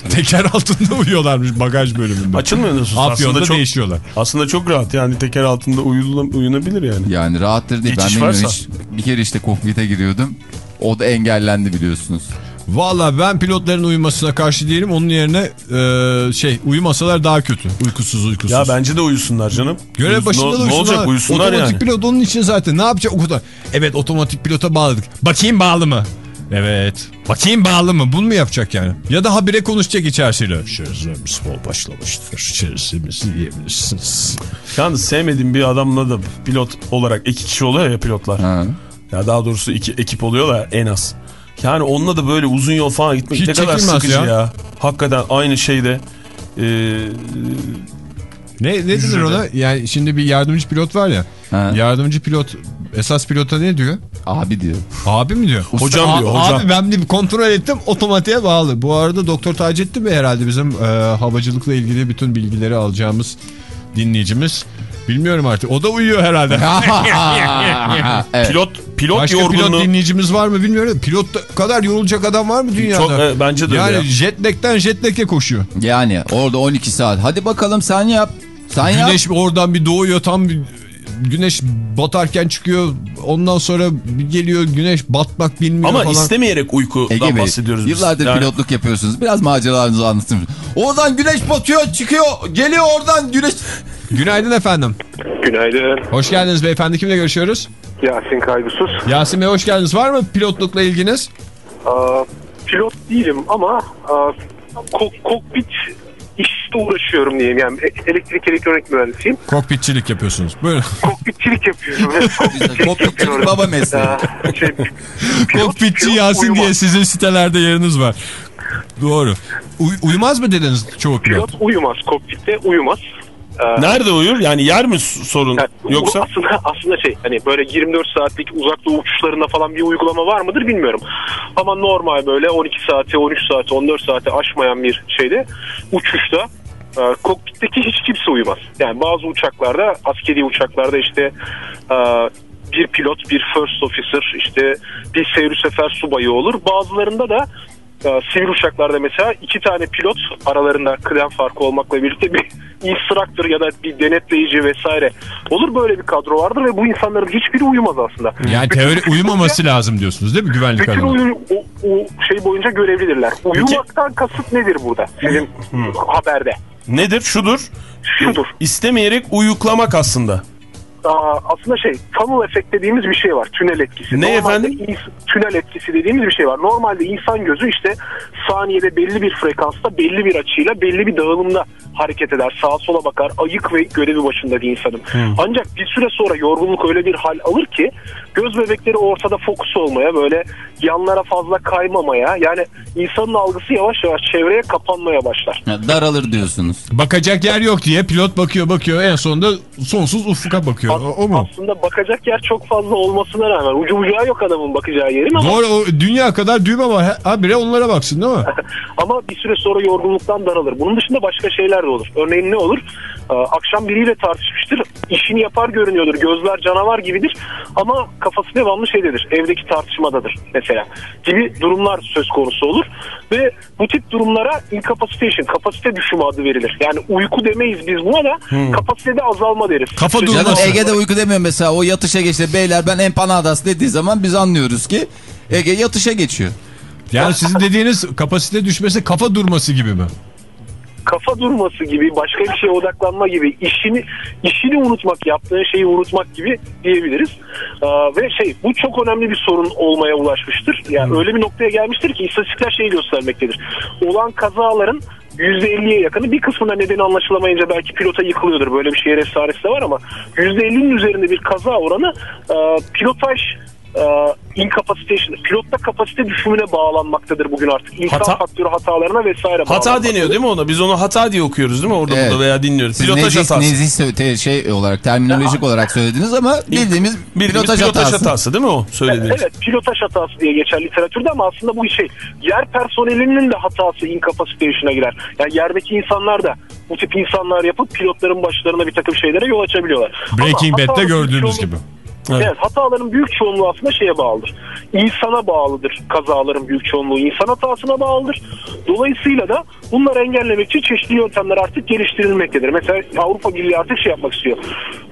Speaker 2: Teker altında uyuyorlarmış bagaj bölümünde.
Speaker 6: Açılmıyor nasıl?
Speaker 2: Afyon'da
Speaker 6: aslında çok,
Speaker 2: değişiyorlar.
Speaker 6: aslında çok rahat yani teker altında uyula- uyunabilir yani.
Speaker 5: Yani rahattır değil. Ben
Speaker 6: Geçiş
Speaker 5: bilmiyorum
Speaker 6: varsa.
Speaker 5: hiç. Bir kere işte kokpite giriyordum. O da engellendi biliyorsunuz.
Speaker 2: Valla ben pilotların uyumasına karşı değilim. Onun yerine e, şey uyumasalar daha kötü. Uykusuz uykusuz.
Speaker 6: Ya bence de uyusunlar canım.
Speaker 2: Görev
Speaker 6: Uyusun-
Speaker 2: başında
Speaker 6: ne,
Speaker 2: da
Speaker 6: ne
Speaker 2: uyusunlar.
Speaker 6: olacak uyusunlar
Speaker 2: Otomatik
Speaker 6: yani.
Speaker 2: pilot onun için zaten. Ne yapacak o kadar? Evet otomatik pilota bağladık. Bakayım bağlı mı? Evet. Bakayım bağlı mı? Bunu mu yapacak yani? Ya da habire konuşacak içerisiyle. Şerzemiz bol başlamıştır. Şerzemizi yiyebilirsiniz.
Speaker 6: Yalnız sevmediğim bir adamla da pilot olarak iki kişi oluyor ya pilotlar.
Speaker 5: Ha.
Speaker 6: Ya daha doğrusu iki ekip oluyorlar en az. Yani onunla da böyle uzun yol falan gitmek
Speaker 2: Hiç
Speaker 6: ne kadar sıkıcı ya.
Speaker 2: ya.
Speaker 6: Hakikaten aynı şeyde. Ee,
Speaker 2: Ne, ne denir ona? Yani şimdi bir yardımcı pilot var ya.
Speaker 5: Ha.
Speaker 2: Yardımcı pilot esas pilota ne diyor?
Speaker 5: Abi diyor.
Speaker 2: Abi mi diyor?
Speaker 6: Hocam
Speaker 2: A-
Speaker 6: diyor, hocam.
Speaker 2: Abi ben bir kontrol ettim otomatiğe bağlı. Bu arada Doktor Taceddin Bey herhalde bizim e, havacılıkla ilgili bütün bilgileri alacağımız dinleyicimiz. Bilmiyorum artık. O da uyuyor herhalde. [LAUGHS] [LAUGHS]
Speaker 5: evet.
Speaker 6: pilot pilot
Speaker 2: Başka
Speaker 6: yorgunluğu.
Speaker 2: pilot dinleyicimiz var mı bilmiyorum. Pilot da- kadar yorulacak adam var mı dünyada?
Speaker 6: Çok, evet, bence de
Speaker 2: Yani
Speaker 6: ya.
Speaker 2: jetlag'den jetlag'e koşuyor.
Speaker 5: Yani orada 12 saat. Hadi bakalım sen yap. Sen yap.
Speaker 2: Güneş oradan bir doğuyor tam bir güneş batarken çıkıyor. Ondan sonra bir geliyor güneş batmak bilmiyor
Speaker 6: Ama
Speaker 2: falan.
Speaker 6: istemeyerek uykudan
Speaker 5: Ege Bey,
Speaker 6: bahsediyoruz biz.
Speaker 5: yıllardır
Speaker 6: Yani
Speaker 5: pilotluk yapıyorsunuz. Biraz maceralarınızı anlatır mısınız? Oradan güneş batıyor, çıkıyor, geliyor oradan güneş.
Speaker 2: Günaydın efendim.
Speaker 3: Günaydın.
Speaker 2: Hoş geldiniz beyefendi. Kimle görüşüyoruz?
Speaker 3: Yasin Kaygısız.
Speaker 2: Yasin Bey hoş geldiniz. Var mı pilotlukla ilginiz?
Speaker 3: Aa, pilot değilim ama aa, kok- kokpit işte uğraşıyorum diyeyim. Yani e- elektrik elektronik mühendisiyim.
Speaker 2: Kokpitçilik yapıyorsunuz. Buyurun. [LAUGHS]
Speaker 3: Kokpitçilik yapıyorum. Evet, [LAUGHS] kokpitçilik
Speaker 5: Kokpitçilik baba mesleği.
Speaker 3: Şey, [LAUGHS] pilot-
Speaker 2: Kokpitçi
Speaker 3: pilot
Speaker 2: Yasin diye sizin sitelerde yeriniz var. Doğru. Uy- uyumaz mı dediniz çoğu pilot?
Speaker 7: Pilot uyumaz. Kokpitte uyumaz. Ee,
Speaker 6: Nerede uyur? Yani yer mi sorun?
Speaker 7: yani
Speaker 6: Yoksa
Speaker 7: aslında aslında şey hani böyle 24 saatlik uzak doğu uçuşlarında falan bir uygulama var mıdır bilmiyorum. Ama normal böyle 12 saati, 13 saati, 14 saati aşmayan bir şeyde uçuşta e, kokpitteki hiç kimse uyumaz. Yani bazı uçaklarda askeri uçaklarda işte e, bir pilot, bir first officer, işte bir seyir sefer subayı olur. Bazılarında da sivil uçaklarda mesela iki tane pilot aralarında kıdem farkı olmakla birlikte bir [LAUGHS] instructor ya da bir denetleyici vesaire olur böyle bir kadro vardır ve bu insanların hiçbiri uyumaz aslında.
Speaker 2: Yani teori uyumaması lazım diyorsunuz değil mi güvenlik
Speaker 7: Bütün
Speaker 2: adına?
Speaker 7: uyu, o, o şey boyunca görevlidirler. Uyumaktan kasıt nedir burada sizin haberde?
Speaker 6: nedir? Şudur.
Speaker 7: Şudur.
Speaker 6: İstemeyerek uyuklamak aslında.
Speaker 7: Aa, aslında şey tunnel efekt dediğimiz bir şey var. Tünel etkisi.
Speaker 6: Ne
Speaker 7: Normalde
Speaker 6: efendim?
Speaker 7: ins- tünel etkisi dediğimiz bir şey var. Normalde insan gözü işte saniyede belli bir frekansta, belli bir açıyla, belli bir dağılımda hareket eder. Sağa sola bakar. Ayık ve görevi başında bir insanım. Ancak bir süre sonra yorgunluk öyle bir hal alır ki göz bebekleri ortada fokus olmaya, böyle yanlara fazla kaymamaya, yani insanın algısı yavaş yavaş çevreye kapanmaya başlar.
Speaker 5: Ya, daralır diyorsunuz.
Speaker 2: Bakacak yer yok diye pilot bakıyor bakıyor en sonunda sonsuz ufka bakıyor. O, o mu?
Speaker 7: Aslında bakacak yer çok fazla olmasına rağmen ucu bucağı yok adamın bakacağı yerin ama
Speaker 2: Doğru o dünya kadar düğme var. Habire onlara baksın değil mi? [LAUGHS]
Speaker 7: Ama bir süre sonra yorgunluktan daralır. Bunun dışında başka şeyler de olur. Örneğin ne olur? Ee, akşam biriyle tartışmıştır. İşini yapar görünüyordur. Gözler canavar gibidir. Ama kafası devamlı şeydedir. Evdeki tartışmadadır mesela. Gibi durumlar söz konusu olur. Ve bu tip durumlara incapacitation, kapasite düşümü adı verilir. Yani uyku demeyiz biz buna da kapasitede azalma deriz.
Speaker 2: Kafa
Speaker 7: Kısaca-
Speaker 2: durması.
Speaker 5: Canım Ege'de uyku demiyor mesela o yatışa geçti. Beyler ben empanadas dediği zaman biz anlıyoruz ki Ege yatışa geçiyor.
Speaker 2: Yani sizin dediğiniz kapasite düşmesi kafa durması gibi mi?
Speaker 7: Kafa durması gibi, başka bir şeye odaklanma gibi, işini işini unutmak, yaptığın şeyi unutmak gibi diyebiliriz. Ee, ve şey bu çok önemli bir sorun olmaya ulaşmıştır. Yani öyle bir noktaya gelmiştir ki istatistikler şeyi göstermektedir. Olan kazaların %50'ye yakını bir kısmında nedeni anlaşılamayınca belki pilota yıkılıyordur. Böyle bir şehir efsanesi de var ama %50'nin üzerinde bir kaza oranı e, pilotaj e, incapacitation, pilotta kapasite düşümüne bağlanmaktadır bugün artık. İnsan
Speaker 6: Hata-
Speaker 7: faktörü hatalarına vesaire
Speaker 6: Hata deniyor değil mi ona? Biz onu hata diye okuyoruz değil mi orada
Speaker 5: Evet.
Speaker 6: burada veya dinliyoruz.
Speaker 5: Siz
Speaker 6: Pilotaj
Speaker 5: nezih,
Speaker 6: hatası.
Speaker 5: nezih te- şey olarak terminolojik olarak söylediniz ama bildiğimiz,
Speaker 6: Bildiğimiz
Speaker 5: pilotaj,
Speaker 6: pilotaj,
Speaker 5: hatası.
Speaker 6: hatası değil mi o söylediğiniz?
Speaker 7: Evet pilotaj hatası diye geçer literatürde ama aslında bu şey yer personelinin de hatası incapacitation'a girer. Yani yerdeki insanlar da bu tip insanlar yapıp pilotların başlarına bir takım şeylere yol açabiliyorlar.
Speaker 2: Breaking Bad'de gördüğünüz
Speaker 7: büyük
Speaker 2: gibi.
Speaker 7: Evet.
Speaker 6: Evet.
Speaker 7: hataların büyük çoğunluğu aslında şeye bağlıdır. İnsana bağlıdır kazaların büyük çoğunluğu. insan hatasına bağlıdır. Dolayısıyla da bunları engellemek için çeşitli yöntemler artık geliştirilmektedir. Mesela Avrupa Birliği artık şey yapmak istiyor.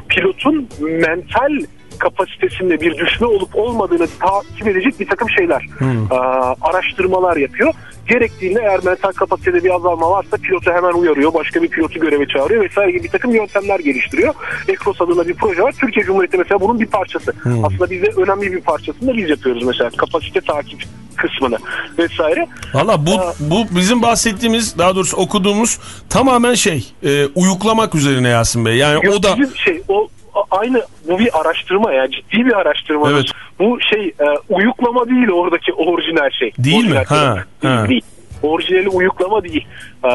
Speaker 7: Pilotun mental kapasitesinde bir düşme olup olmadığını takip edecek bir takım şeyler, aa, araştırmalar yapıyor. Gerektiğinde eğer mental kapasitede bir azalma varsa pilotu hemen uyarıyor, başka bir pilotu göreve çağırıyor vesaire gibi bir takım yöntemler geliştiriyor. Ekros adında bir proje var. Türkiye Cumhuriyeti mesela bunun bir parçası. Aslında biz de önemli bir parçasını da biz yapıyoruz mesela. Kapasite takip kısmını vesaire.
Speaker 6: Valla bu, bu bizim bahsettiğimiz daha doğrusu okuduğumuz tamamen şey e, uyuklamak üzerine Yasin Bey. Yani
Speaker 7: Yok,
Speaker 6: o da
Speaker 7: bizim şey o aynı bu bir araştırma ya ciddi bir araştırma.
Speaker 6: Evet.
Speaker 7: Bu şey e, uyuklama değil oradaki orijinal şey.
Speaker 6: Değil mi?
Speaker 7: Orijinal
Speaker 6: Ha,
Speaker 7: değil,
Speaker 6: ha.
Speaker 7: değil. Orijinali uyuklama değil. E,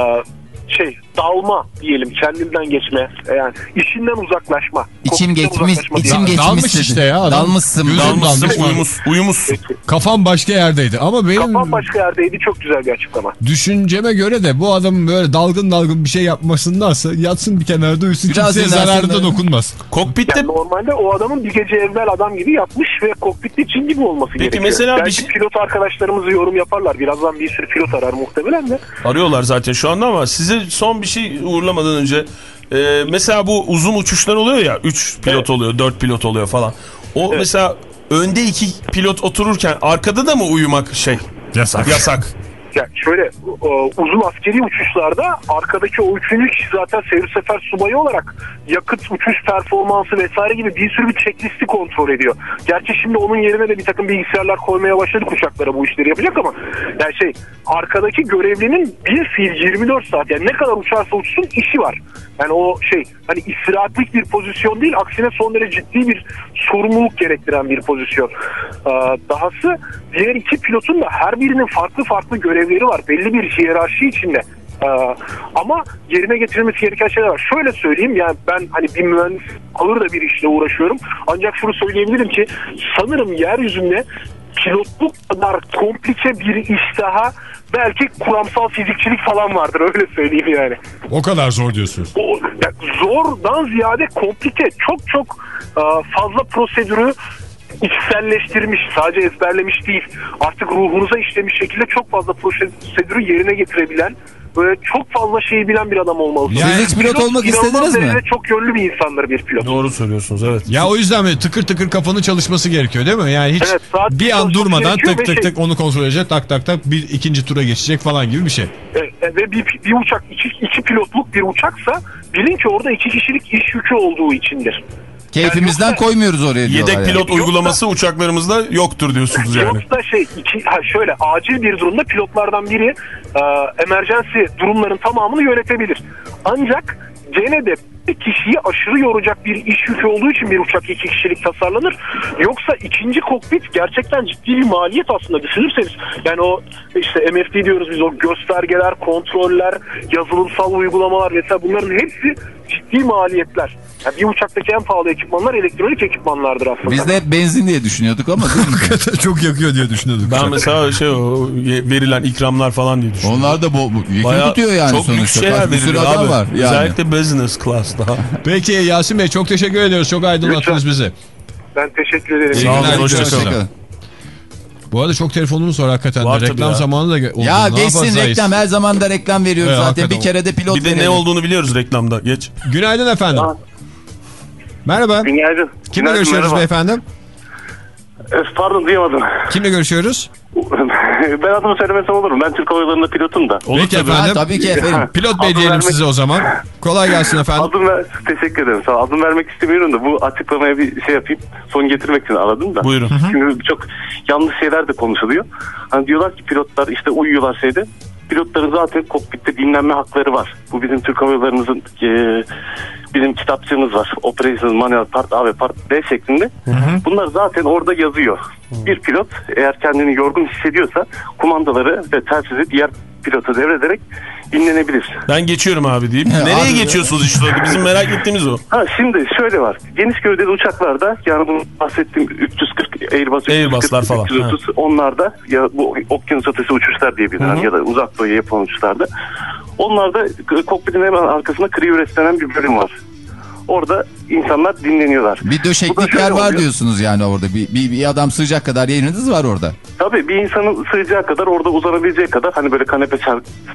Speaker 7: şey dalma diyelim kendinden geçme yani işinden uzaklaşma.
Speaker 5: İçim geçmiş,
Speaker 7: uzaklaşma
Speaker 5: içim geçmiş
Speaker 2: Dalmış
Speaker 5: dedi.
Speaker 2: işte ya adam.
Speaker 5: Dalmışsın.
Speaker 2: Gözüm
Speaker 5: dalmış.
Speaker 2: dalmış.
Speaker 6: dalmışsın uyumus, uyumuşsun.
Speaker 2: Kafam başka yerdeydi ama benim
Speaker 7: Kafam başka yerdeydi çok güzel bir açıklama.
Speaker 2: düşünceme göre de bu adamın böyle dalgın dalgın bir şey yapmasındansa yatsın bir kenarda uyusun
Speaker 5: Biraz
Speaker 2: kimseye
Speaker 5: dinlensin
Speaker 2: zararı da
Speaker 5: de.
Speaker 2: dokunmaz.
Speaker 6: Kokpitte
Speaker 7: Yani normalde o adamın bir gece evvel adam gibi yatmış ve kokpitte Çin gibi olması
Speaker 6: Peki
Speaker 7: gerekiyor.
Speaker 6: mesela bir
Speaker 7: Belki
Speaker 6: şey-
Speaker 7: pilot arkadaşlarımızı yorum yaparlar. Birazdan bir sürü pilot arar muhtemelen de.
Speaker 6: arıyorlar zaten şu anda ama size son bir şey uğurlamadan önce e, mesela bu uzun uçuşlar oluyor ya 3 pilot
Speaker 7: Evet.
Speaker 6: oluyor 4 pilot oluyor falan. O
Speaker 7: Evet.
Speaker 6: mesela önde iki pilot otururken arkada da mı uyumak şey
Speaker 2: Yasak.
Speaker 6: yasak?
Speaker 7: Ya şöyle o, uzun askeri uçuşlarda arkadaki o üçüncü kişi zaten seyir sefer subayı olarak yakıt uçuş performansı vesaire gibi bir sürü bir checklisti kontrol ediyor. Gerçi şimdi onun yerine de bir takım bilgisayarlar koymaya başladık uçaklara bu işleri yapacak ama yani şey arkadaki görevlinin bir fiil 24 saat yani ne kadar uçarsa uçsun işi var. Yani o şey hani istirahatlik bir pozisyon değil aksine son derece ciddi bir sorumluluk gerektiren bir pozisyon. Ee, dahası diğer iki pilotun da her birinin farklı farklı görevleri görevleri var. Belli bir hiyerarşi içinde. Ee, ama yerine getirilmesi gereken şeyler var. Şöyle söyleyeyim yani ben hani bir mühendis ağır da bir işle uğraşıyorum. Ancak şunu söyleyebilirim ki sanırım yeryüzünde pilotluk kadar komplike bir iş daha belki kuramsal fizikçilik falan vardır öyle söyleyeyim yani.
Speaker 2: O kadar zor diyorsunuz.
Speaker 7: O, yani zordan ziyade komplike çok çok e, fazla prosedürü içselleştirmiş sadece ezberlemiş değil artık ruhunuza işlemiş şekilde çok fazla prosedürü yerine getirebilen böyle çok fazla şeyi bilen bir adam olmalı.
Speaker 2: Yani
Speaker 5: Siz hiç pilot olmak
Speaker 7: inanılmaz
Speaker 5: istediniz mi?
Speaker 7: çok yönlü bir insandır bir pilot.
Speaker 6: Doğru söylüyorsunuz evet.
Speaker 2: Ya o yüzden mi tıkır tıkır kafanın çalışması gerekiyor değil mi? Yani hiç
Speaker 7: Evet, saat
Speaker 2: bir an durmadan tık
Speaker 7: ve
Speaker 2: tık
Speaker 7: şey-
Speaker 2: tık onu kontrol edecek tak tak tak bir ikinci tura geçecek falan gibi bir şey.
Speaker 7: E, e, ve bir, bir uçak iki, iki pilotluk bir uçaksa bilin ki orada iki kişilik iş yükü olduğu içindir.
Speaker 5: Keyfimizden
Speaker 7: yoksa-
Speaker 5: koymuyoruz oraya diyorlar
Speaker 6: Yedek
Speaker 5: yani.
Speaker 6: pilot uygulaması uçaklarımızda yoktur diyorsunuz yani.
Speaker 7: Yoksa şey iki, ha şöyle acil bir durumda pilotlardan biri e, emergency durumların tamamını yönetebilir. Ancak gene de bir kişiyi aşırı yoracak bir iş yükü olduğu için bir uçak iki kişilik tasarlanır. Yoksa ikinci kokpit gerçekten ciddi bir maliyet aslında düşünürseniz. Yani o işte MFD diyoruz biz o göstergeler, kontroller, yazılımsal uygulamalar vesaire bunların hepsi ciddi maliyetler. Yani bir uçaktaki en pahalı ekipmanlar elektronik ekipmanlardır aslında.
Speaker 5: Biz de hep benzin diye düşünüyorduk ama değil mi? [LAUGHS]
Speaker 2: Çok yakıyor diye düşünüyorduk.
Speaker 6: Ben mesela şey o verilen ikramlar falan diye düşünüyorum.
Speaker 5: Onlar da yükünü
Speaker 6: Bayağı
Speaker 5: tutuyor yani
Speaker 6: çok büyük
Speaker 5: sonuçta.
Speaker 6: şeyler
Speaker 5: Kaç bir sürü adam
Speaker 6: abi.
Speaker 5: var yani.
Speaker 6: Özellikle business class daha. [LAUGHS]
Speaker 2: Peki Yasin Bey çok teşekkür ediyoruz. Çok aydınlattınız bizi.
Speaker 7: Ben teşekkür ederim.
Speaker 6: Sağ olun,
Speaker 2: günler, Bu arada çok telefonumuz var hakikaten.
Speaker 6: Var
Speaker 2: Reklam
Speaker 6: ya.
Speaker 2: zamanı da oldu.
Speaker 5: Ya
Speaker 2: Ne
Speaker 5: geçsin reklam her zaman da reklam veriyoruz
Speaker 2: Evet,
Speaker 5: zaten. Bir kere de pilot
Speaker 6: Bir de ne
Speaker 5: verelim.
Speaker 6: olduğunu biliyoruz reklamda. Geç.
Speaker 2: Günaydın efendim. Merhaba.
Speaker 8: Günaydın.
Speaker 2: Kimle görüşüyoruz beyefendi?
Speaker 8: E, Pardon duyamadım.
Speaker 2: Kimle görüşüyoruz? [LAUGHS]
Speaker 8: ben adımı söylemesem olur mu? Ben Türk Hava Yolları'nda pilotum da.
Speaker 6: Olur
Speaker 2: Peki
Speaker 6: tabii.
Speaker 5: Ha,
Speaker 2: efendim.
Speaker 5: tabii ki efendim. [LAUGHS]
Speaker 2: Pilot Bey diyelim
Speaker 8: vermek-
Speaker 2: size o zaman. Kolay gelsin efendim.
Speaker 8: Adım ver, teşekkür ederim. Sağ ol. Adım vermek istemiyorum da bu açıklamaya bir şey yapayım. Son getirmek için aradım da.
Speaker 6: Buyurun.
Speaker 8: Şimdi çok yanlış şeyler de konuşuluyor. Hani diyorlar ki pilotlar işte uyuyorlar şeyde. Pilotların zaten kokpitte dinlenme hakları var. Bu bizim Türk Hava Yolları'nızın e, bizim kitapçığımız var. Operations Manual Part A ve Part B şeklinde. Bunlar zaten orada yazıyor. Bir pilot eğer kendini yorgun hissediyorsa kumandaları ve telsizi diğer pilota devrederek dinlenebilir.
Speaker 6: Ben geçiyorum abi deyip.
Speaker 5: He,
Speaker 6: Nereye
Speaker 5: abi-
Speaker 6: geçiyorsunuz işte orada? Bizim merak ettiğimiz o.
Speaker 8: Ha şimdi şöyle var. Geniş gövdeli uçaklarda yani bu bahsettiğim 340 Airbus
Speaker 6: Airbus'lar
Speaker 8: 340,
Speaker 6: falan,
Speaker 8: 330 onlarda ya bu okyanus ötesi uçuşlar diye bilinen ya da uzak doğuya yapılan uçuşlarda onlarda kokpitin hemen arkasında kriyo denen bir bölüm var. Orada insanlar dinleniyorlar.
Speaker 5: Bir döşeklik
Speaker 8: şöyle
Speaker 5: yer var
Speaker 8: oluyor.
Speaker 5: diyorsunuz yani orada. Bir, bir, bir adam sığacak kadar yeriniz var orada.
Speaker 8: Tabii bir insanın sığacağı kadar orada uzanabileceği kadar hani böyle kanepe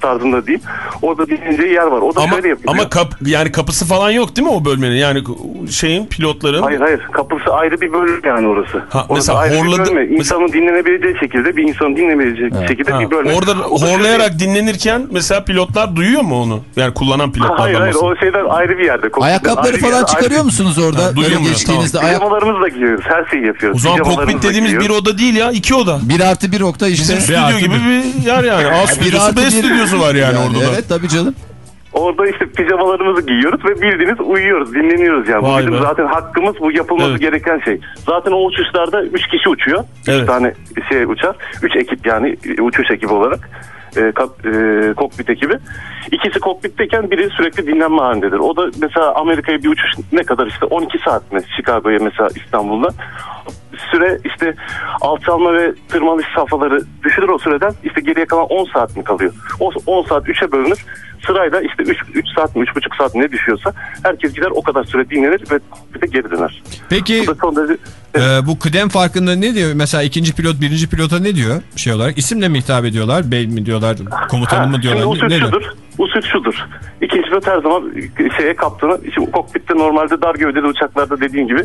Speaker 8: tarzında değil. Orada dinleneceği yer var. O da
Speaker 6: Ama
Speaker 8: şöyle yapıyor.
Speaker 6: ama kap, yani kapısı falan yok değil mi o bölmenin? Yani şeyin pilotların.
Speaker 8: Hayır hayır kapısı ayrı bir bölüm yani orası.
Speaker 6: Ha,
Speaker 8: orası
Speaker 6: mesela
Speaker 8: ayrı
Speaker 6: horladı-
Speaker 8: bir bölme. İnsanın dinlenebileceği şekilde bir insanın dinlenebileceği şekilde
Speaker 6: Ha,
Speaker 8: bir bölme.
Speaker 6: Orada
Speaker 8: O
Speaker 6: horlayarak dinlenirken mesela pilotlar duyuyor mu onu? Yani kullanan
Speaker 8: şöyle-
Speaker 6: pilotlardan
Speaker 8: Hayır hayır o şeyler ayrı bir yerde.
Speaker 5: Ayakkabıları falan çıkarıyor
Speaker 8: ayrı-
Speaker 5: musunuz orada?
Speaker 6: Ha, duyuyor
Speaker 5: Böyle
Speaker 6: muyuz?
Speaker 5: geçtiğinizde
Speaker 6: Tamam.
Speaker 5: ayak...
Speaker 8: Pijamalarımızla giyiyoruz. Her şeyi yapıyoruz.
Speaker 6: O zaman kokpit dediğimiz bir
Speaker 8: giyiyoruz.
Speaker 6: oda değil ya iki oda.
Speaker 5: Bir artı bir okta işte.
Speaker 6: Bizim
Speaker 2: Bir
Speaker 6: stüdyo gibi
Speaker 2: bir.
Speaker 6: bir yer yani. A stüdyosu B stüdyosu var yani, orada da.
Speaker 5: Evet tabii canım.
Speaker 8: Orada işte pijamalarımızı giyiyoruz ve bildiğiniz uyuyoruz, dinleniyoruz yani. Bu
Speaker 6: Vay
Speaker 8: bizim
Speaker 6: be.
Speaker 8: zaten hakkımız, bu yapılması
Speaker 6: Evet.
Speaker 8: gereken şey. Zaten o uçuşlarda 3 kişi uçuyor. 3
Speaker 6: Evet.
Speaker 8: tane şey uçar. 3 ekip yani uçuş ekibi olarak. E, kap- e, kokpit ekibi. İkisi kokpitteyken biri sürekli dinlenme halindedir. O da mesela Amerika'ya bir uçuş ne kadar işte 12 saat mi Chicago'ya mesela İstanbul'da süre işte alçalma ve tırmanış safhaları düşülür o süreden işte geriye kalan 10 saat mi kalıyor? O 10 saat 3'e bölünür. Sırayla işte 3, 3 saat mi 3,5 saat mi ne düşüyorsa herkes gider o kadar süre dinlenir ve bir de geri döner.
Speaker 2: Peki
Speaker 8: Bu son derece
Speaker 2: e, bu kıdem farkında ne diyor? Mesela ikinci pilot birinci pilota ne diyor şey olarak? İsimle mi hitap ediyorlar? Bey mi diyorlar? Komutanım mı diyorlar?
Speaker 8: usul
Speaker 2: Ne,
Speaker 8: şudur. Usul şudur. İkinci pilot her zaman şeye kaptanı. Şimdi kokpitte normalde dar gövdeli uçaklarda dediğin gibi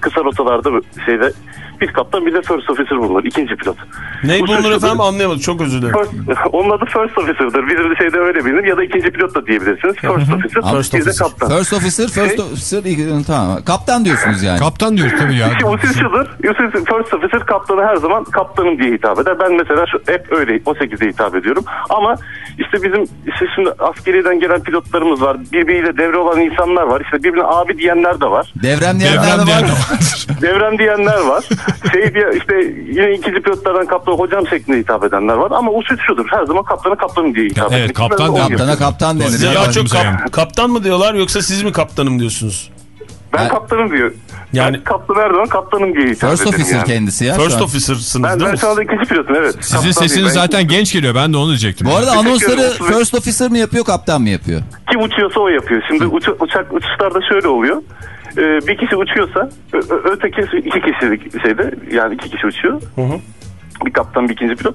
Speaker 8: kısa rotalarda şeyde bir kaptan bir de first officer bulunur. ikinci pilot.
Speaker 6: Ne bulunur
Speaker 8: şudur.
Speaker 6: efendim anlayamadım çok özür dilerim.
Speaker 8: First, onun adı first officer'dır. Bizim de şeyde öyle bilinir ya da ikinci pilot da diyebilirsiniz. First officer,
Speaker 6: First
Speaker 8: bir de
Speaker 6: officer.
Speaker 8: kaptan.
Speaker 5: First officer, first
Speaker 8: Şey-
Speaker 5: officer, tamam. Kaptan diyorsunuz yani.
Speaker 2: Kaptan diyor tabii ya.
Speaker 8: İşte usul şudur. Usul first officer kaptanı her zaman kaptanım diye hitap eder. Ben mesela şu, hep öyle o şekilde hitap ediyorum. Ama işte bizim işte şimdi askeriyeden gelen pilotlarımız var. Birbiriyle devre olan insanlar var. İşte birbirine abi diyenler de var.
Speaker 5: Devrem diyenler
Speaker 2: Devrem
Speaker 5: de
Speaker 2: diyen
Speaker 5: var.
Speaker 2: de var.
Speaker 8: Devrem diyenler var. [LAUGHS] şey diye işte yine ikinci pilotlardan kaptan hocam şeklinde hitap edenler var ama usul şudur. Her zaman kaptana kaptanım diye hitap
Speaker 2: Evet,
Speaker 8: etmek.
Speaker 2: kaptan
Speaker 8: Ben yapıyorum.
Speaker 5: Kaptana kaptan denir.
Speaker 6: Size
Speaker 5: ya.
Speaker 6: daha çok kap-
Speaker 2: yani.
Speaker 6: kaptan mı diyorlar yoksa siz mi kaptanım diyorsunuz?
Speaker 8: Ben kaptanım diyor.
Speaker 6: Yani-
Speaker 8: Ben kaptan her zaman kaptanım diye hitap
Speaker 5: First officer
Speaker 8: yani.
Speaker 5: kendisi ya.
Speaker 6: First officer'sınız
Speaker 8: Ben,
Speaker 6: değil
Speaker 8: ben
Speaker 6: mi?
Speaker 8: şu anda ikinci pilotum evet.
Speaker 2: Sizin
Speaker 8: Kaptan
Speaker 2: sesiniz
Speaker 8: ben-
Speaker 2: zaten genç geliyor. Ben de onu diyecektim.
Speaker 5: Bu arada
Speaker 8: Teşekkür
Speaker 5: anonsları first officer mı yapıyor kaptan mı yapıyor?
Speaker 8: Kim uçuyorsa o yapıyor. Şimdi uça- uçak uçuşlarda şöyle oluyor. Ee, bir kişi uçuyorsa ö- ö- öteki iki kişilik şeyde yani iki kişi uçuyor. Bir kaptan bir ikinci pilot.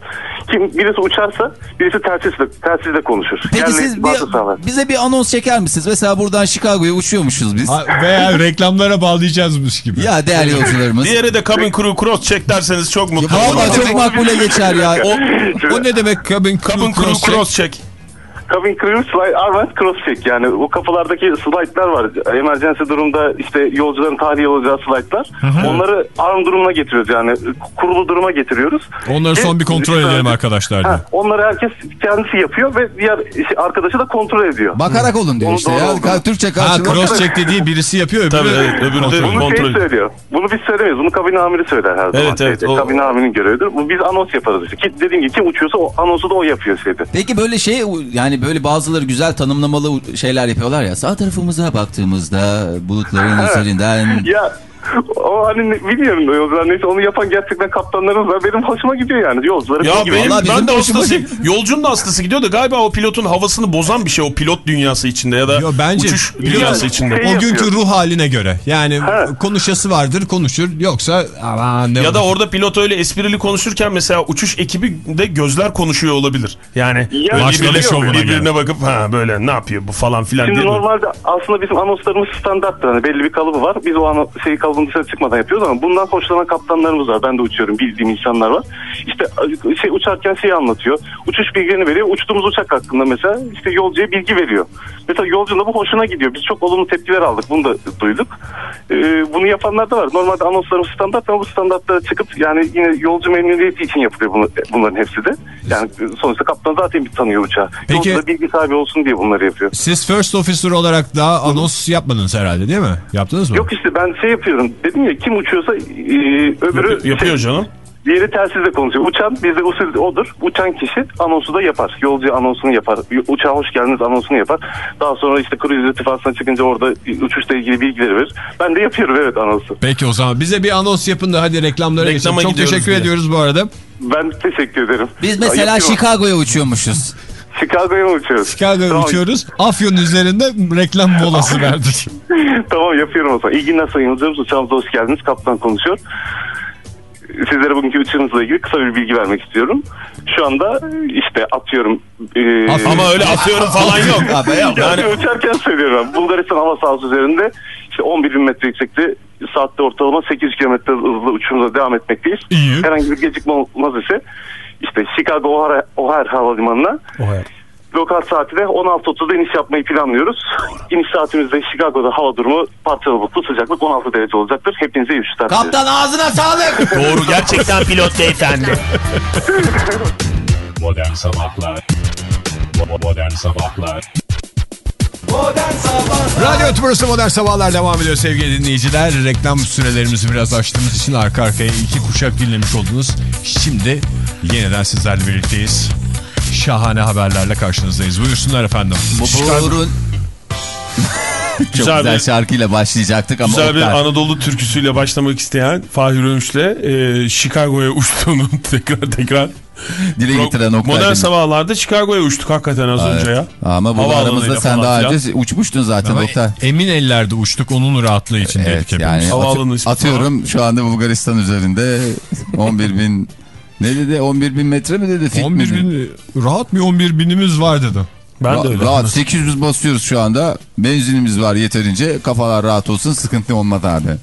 Speaker 8: Kim birisi uçarsa birisi telsizle, telsizle konuşur.
Speaker 5: Peki
Speaker 8: Yani
Speaker 5: siz bir, bize bir anons çeker misiniz? Mesela buradan Chicago'ya uçuyormuşuz biz.
Speaker 2: Ha, Veya [LAUGHS] reklamlara bağlayacağızmış gibi.
Speaker 5: Ya değerli yolcularımız.
Speaker 6: Diğeri de cabin crew cross check derseniz çok mutlu.
Speaker 5: Valla çok makbule geçer ya.
Speaker 6: O
Speaker 2: O ne demek cabin crew,
Speaker 6: cabin crew
Speaker 2: cross check?
Speaker 6: cross check.
Speaker 8: Cabin crew slide Arvent cross check yani o kapılardaki slide'lar var. Emergency durumda işte yolcuların tahliye olacağı slide'lar. Onları arm durumuna getiriyoruz yani kurulu duruma getiriyoruz.
Speaker 2: Onları son bir kontrol
Speaker 8: Ve-
Speaker 2: edelim arkadaşlar. diye.
Speaker 8: Ha, onları herkes kendisi yapıyor ve diğer arkadaşı da kontrol ediyor.
Speaker 5: Bakarak olun diyor
Speaker 8: Onu
Speaker 5: işte ya.
Speaker 8: oldu.
Speaker 5: Türkçe
Speaker 2: Ha
Speaker 5: karşılığı.
Speaker 2: cross check dediği birisi yapıyor öbürü,
Speaker 6: Tabii, evet, öbürü de-
Speaker 2: kontrol.
Speaker 8: Bunu
Speaker 6: Kontrol.
Speaker 8: şey söylüyor. Bunu biz söylemeyiz. Bunu kabin amiri söyler her zaman.
Speaker 6: Evet, evet, o-
Speaker 8: Kabin amirinin görevidir. Bu biz anons yaparız işte. Ki, dediğim gibi kim uçuyorsa o anonsu da o yapıyor şeyde.
Speaker 5: Peki böyle şey yani böyle bazıları güzel tanımlamalı şeyler yapıyorlar ya. Sağ tarafımıza baktığımızda bulutların üzerinden
Speaker 8: Ya o hani ne- bilmiyorum da yolcular neyse onu yapan gerçekten kaptanlarımız var. Benim hoşuma gidiyor yani yolcuları.
Speaker 6: Ya
Speaker 8: gibi.
Speaker 6: benim
Speaker 5: Vallahi
Speaker 6: ben de
Speaker 5: de hoşuma
Speaker 6: hastasıyım. Yolcunun da hastası gidiyor da galiba o pilotun havasını bozan bir şey o pilot dünyası içinde ya da
Speaker 2: Yo, bence
Speaker 6: uçuş dünyası
Speaker 8: musun?
Speaker 6: içinde.
Speaker 8: Şey
Speaker 2: O günkü
Speaker 8: yapıyor.
Speaker 2: ruh haline göre. Yani
Speaker 8: Ha.
Speaker 2: konuşası vardır konuşur. Yoksa aman ne
Speaker 6: Ya da
Speaker 2: olur.
Speaker 6: orada pilot öyle esprili konuşurken mesela uçuş ekibi de gözler konuşuyor olabilir. Yani
Speaker 8: Ya,
Speaker 2: başladı
Speaker 6: birbirine,
Speaker 2: şovuna
Speaker 6: birbirine bakıp ha böyle ne yapıyor bu falan filan
Speaker 8: Şimdi
Speaker 6: diye.
Speaker 8: normalde aslında bizim anonslarımız standarttır. Hani belli bir kalıbı var. Biz o an şeyi kalıbın dışına çıkmadan yapıyoruz ama bundan hoşlanan kaptanlarımız var. Ben de uçuyorum. Bildiğim insanlar var. İşte şey uçarken şeyi anlatıyor. Uçuş bilgilerini veriyor. Uçtuğumuz uçak hakkında mesela işte yolcuya bilgi veriyor. Mesela yolcunun da bu hoşuna gidiyor. Biz çok olumlu tepkiler aldık. Bunu da duyduk. Ee, bunu yapanlar da var. Normalde anonslarımız standart ama bu standartlara çıkıp yani yine yolcu memnuniyeti için yapılıyor bunu, bunların hepsi de. Yani sonuçta kaptan zaten bir tanıyor uçağı.
Speaker 2: Peki-
Speaker 8: Yolcu da bilgi sahibi olsun diye bunları yapıyor.
Speaker 2: Siz first officer olarak daha anons yapmadınız herhalde değil mi? Yaptınız mı?
Speaker 8: Yok işte ben şey yapıyorum. Dedim ya kim uçuyorsa e, öbürü
Speaker 6: Yapıyor
Speaker 8: şey,
Speaker 6: canım.
Speaker 8: diğeri telsizle konuşuyor. Uçan bizde usul odur. Uçan kişi anonsu da yapar. Yolcu anonsunu yapar. Uçağa hoş geldiniz anonsunu yapar. Daha sonra işte kruz irtifasına çıkınca orada uçuşla ilgili bilgileri verir. Ben de yapıyorum evet anonsu.
Speaker 2: Peki o zaman bize bir anons yapın da hadi reklamlara geçelim.
Speaker 6: Reklama
Speaker 2: Çok
Speaker 6: gidiyoruz
Speaker 2: teşekkür
Speaker 6: bile.
Speaker 2: ediyoruz bu arada.
Speaker 8: Ben teşekkür ederim.
Speaker 5: Biz mesela. Chicago'ya uçuyormuşuz.
Speaker 8: Chicago'ya mı uçuyoruz?
Speaker 2: Chicago'ya
Speaker 8: Tamam.
Speaker 2: uçuyoruz. Afyon üzerinde reklam molası verdik. [LAUGHS]
Speaker 8: tamam yapıyorum o zaman. İyi günler sayın yolcularımız. Uçağımıza hoş geldiniz. Kaptan konuşuyor. Sizlere bugünkü uçağınızla ilgili kısa bir bilgi vermek istiyorum. Şu anda işte atıyorum. e,
Speaker 6: Ama öyle atıyorum falan [LAUGHS] yok.
Speaker 8: Yani,
Speaker 6: Yani
Speaker 8: uçarken söylüyorum. Bulgaristan hava sahası üzerinde işte 11 bin metre yüksekte saatte ortalama 8 kilometre hızla uçuşumuza devam etmekteyiz.
Speaker 2: İyi.
Speaker 8: Herhangi bir gecikme olmaz ise işte Chicago O'Hare, O'Hare Havalimanı'na lokal saati de 16.30'da iniş yapmayı planlıyoruz. İniş saatimizde Chicago'da hava durumu parçalı bulutlu sıcaklık 16 derece olacaktır. Hepinize iyi uçuşlar.
Speaker 5: Kaptan ağzına sağlık. [LAUGHS]
Speaker 6: doğru gerçekten pilot beyefendi.
Speaker 4: Modern Sabahlar Modern Sabahlar
Speaker 2: Radyo Tümrüsü Modern Sabahlar devam ediyor sevgili dinleyiciler. Reklam sürelerimizi biraz açtığımız için arka arkaya iki kuşak dinlemiş oldunuz. Şimdi yeniden sizlerle birlikteyiz. Şahane haberlerle karşınızdayız. Buyursunlar efendim.
Speaker 5: Burun. Çok
Speaker 6: Güzel
Speaker 5: güzel,
Speaker 6: bir-
Speaker 5: şarkıyla başlayacaktık ama
Speaker 6: Güzel bir Anadolu türküsüyle başlamak isteyen Fahir Önç'le e, Chicago'ya uçtuğunu [LAUGHS] tekrar tekrar
Speaker 5: dile getiren Oktay.
Speaker 6: Modern
Speaker 5: Demir.
Speaker 6: sabahlarda Chicago'ya uçtuk hakikaten az
Speaker 5: Evet.
Speaker 6: önce ya.
Speaker 5: Ama bu aramızda sen daha önce uçmuştun zaten
Speaker 2: Ama
Speaker 5: Oktay.
Speaker 2: emin ellerde uçtuk onun rahatlığı için dedik
Speaker 5: Evet yani
Speaker 6: ismi
Speaker 5: atıyorum şu anda Bulgaristan üzerinde 11 bin ne dedi 11 bin metre mi dedi? Fit
Speaker 2: 11
Speaker 5: mi dedi?
Speaker 2: bin, rahat bir 11 binimiz var dedi.
Speaker 6: Ben de
Speaker 5: Ra-
Speaker 6: öyle.
Speaker 5: Rahat 800 basıyoruz şu anda. Benzinimiz var yeterince. Kafalar rahat olsun sıkıntı olmadı abi. [LAUGHS]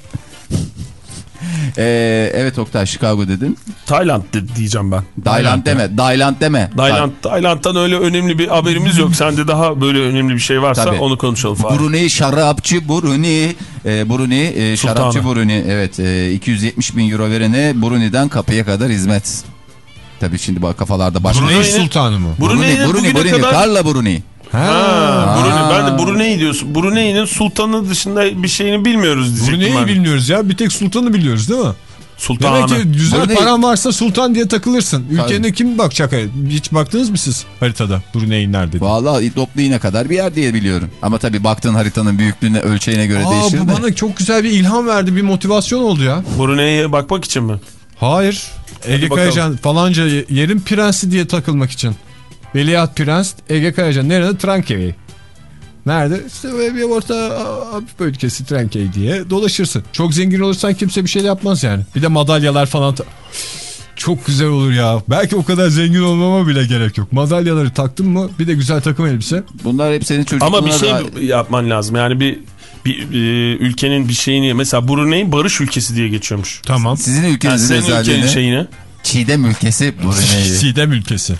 Speaker 5: Ee, evet Oktay Chicago dedin.
Speaker 6: Tayland de- diyeceğim ben.
Speaker 5: Dayland deme. Dayland deme.
Speaker 6: Tayland, Tayland'dan öyle önemli bir haberimiz yok. Sende daha böyle önemli bir şey varsa
Speaker 5: Tabii.
Speaker 6: onu konuşalım Fahir.
Speaker 5: Brunei şarapçı Brunei. Ee, Brunei e, şarapçı Brunei. Evet e, 270 bin euro verene Brunei'den kapıya kadar hizmet. Tabii şimdi bak kafalarda başka.
Speaker 2: Brunei
Speaker 6: Brunei'nin-
Speaker 2: Sultanı mı?
Speaker 5: Brunei,
Speaker 6: bugüne
Speaker 5: Brunei,
Speaker 6: kadar...
Speaker 5: Carla Brunei.
Speaker 6: Ha, Brunei.
Speaker 5: Aa.
Speaker 6: Ben de Brunei diyorsun. Brunei'nin sultanı dışında bir şeyini bilmiyoruz diyecektim
Speaker 2: Brunei'yi bilmiyoruz ya. Bir tek sultanı biliyoruz değil mi?
Speaker 6: Sultanı.
Speaker 2: Demek ki güzel
Speaker 5: Brunei-
Speaker 2: paran varsa sultan diye takılırsın. Ülkene
Speaker 5: Tabii.
Speaker 2: kim bakacak? Hiç baktınız mı siz haritada Brunei'nin nerede?
Speaker 5: Vallahi toplu iğne kadar bir yer diye biliyorum. Ama tabii baktığın haritanın büyüklüğüne ölçeğine göre
Speaker 2: Aa,
Speaker 5: değişir
Speaker 2: bu
Speaker 5: de.
Speaker 2: bana çok güzel bir ilham verdi. Bir motivasyon oldu ya.
Speaker 6: Brunei'ye bakmak için mi?
Speaker 2: Hayır. Ege
Speaker 6: bakalım.
Speaker 2: Kayacan falanca yerin prensi diye takılmak için. Veliaht Prens Ege Kayacan. Nerede? Trankey. Nerede? İşte böyle bir orta Avrupa ülkesi Trankey diye dolaşırsın. Çok zengin olursan kimse bir şey yapmaz yani. Bir de madalyalar falan. Çok güzel olur ya. Belki o kadar zengin olmama bile gerek yok. Madalyaları taktın mı bir de güzel takım elbise.
Speaker 5: Bunlar hep senin çocukluğuna
Speaker 6: Ama bir şey
Speaker 5: da-
Speaker 6: yapman lazım. Yani bir bir e, ülkenin bir şeyini mesela Brunei barış ülkesi diye geçiyormuş.
Speaker 2: Tamam.
Speaker 5: Sizin
Speaker 6: Yani
Speaker 5: ülkenizin
Speaker 6: ülkenin
Speaker 5: özelliğini
Speaker 6: şeyini.
Speaker 5: Çiğdem ülkesi Brunei. [LAUGHS]
Speaker 2: Çiğdem ülkesi.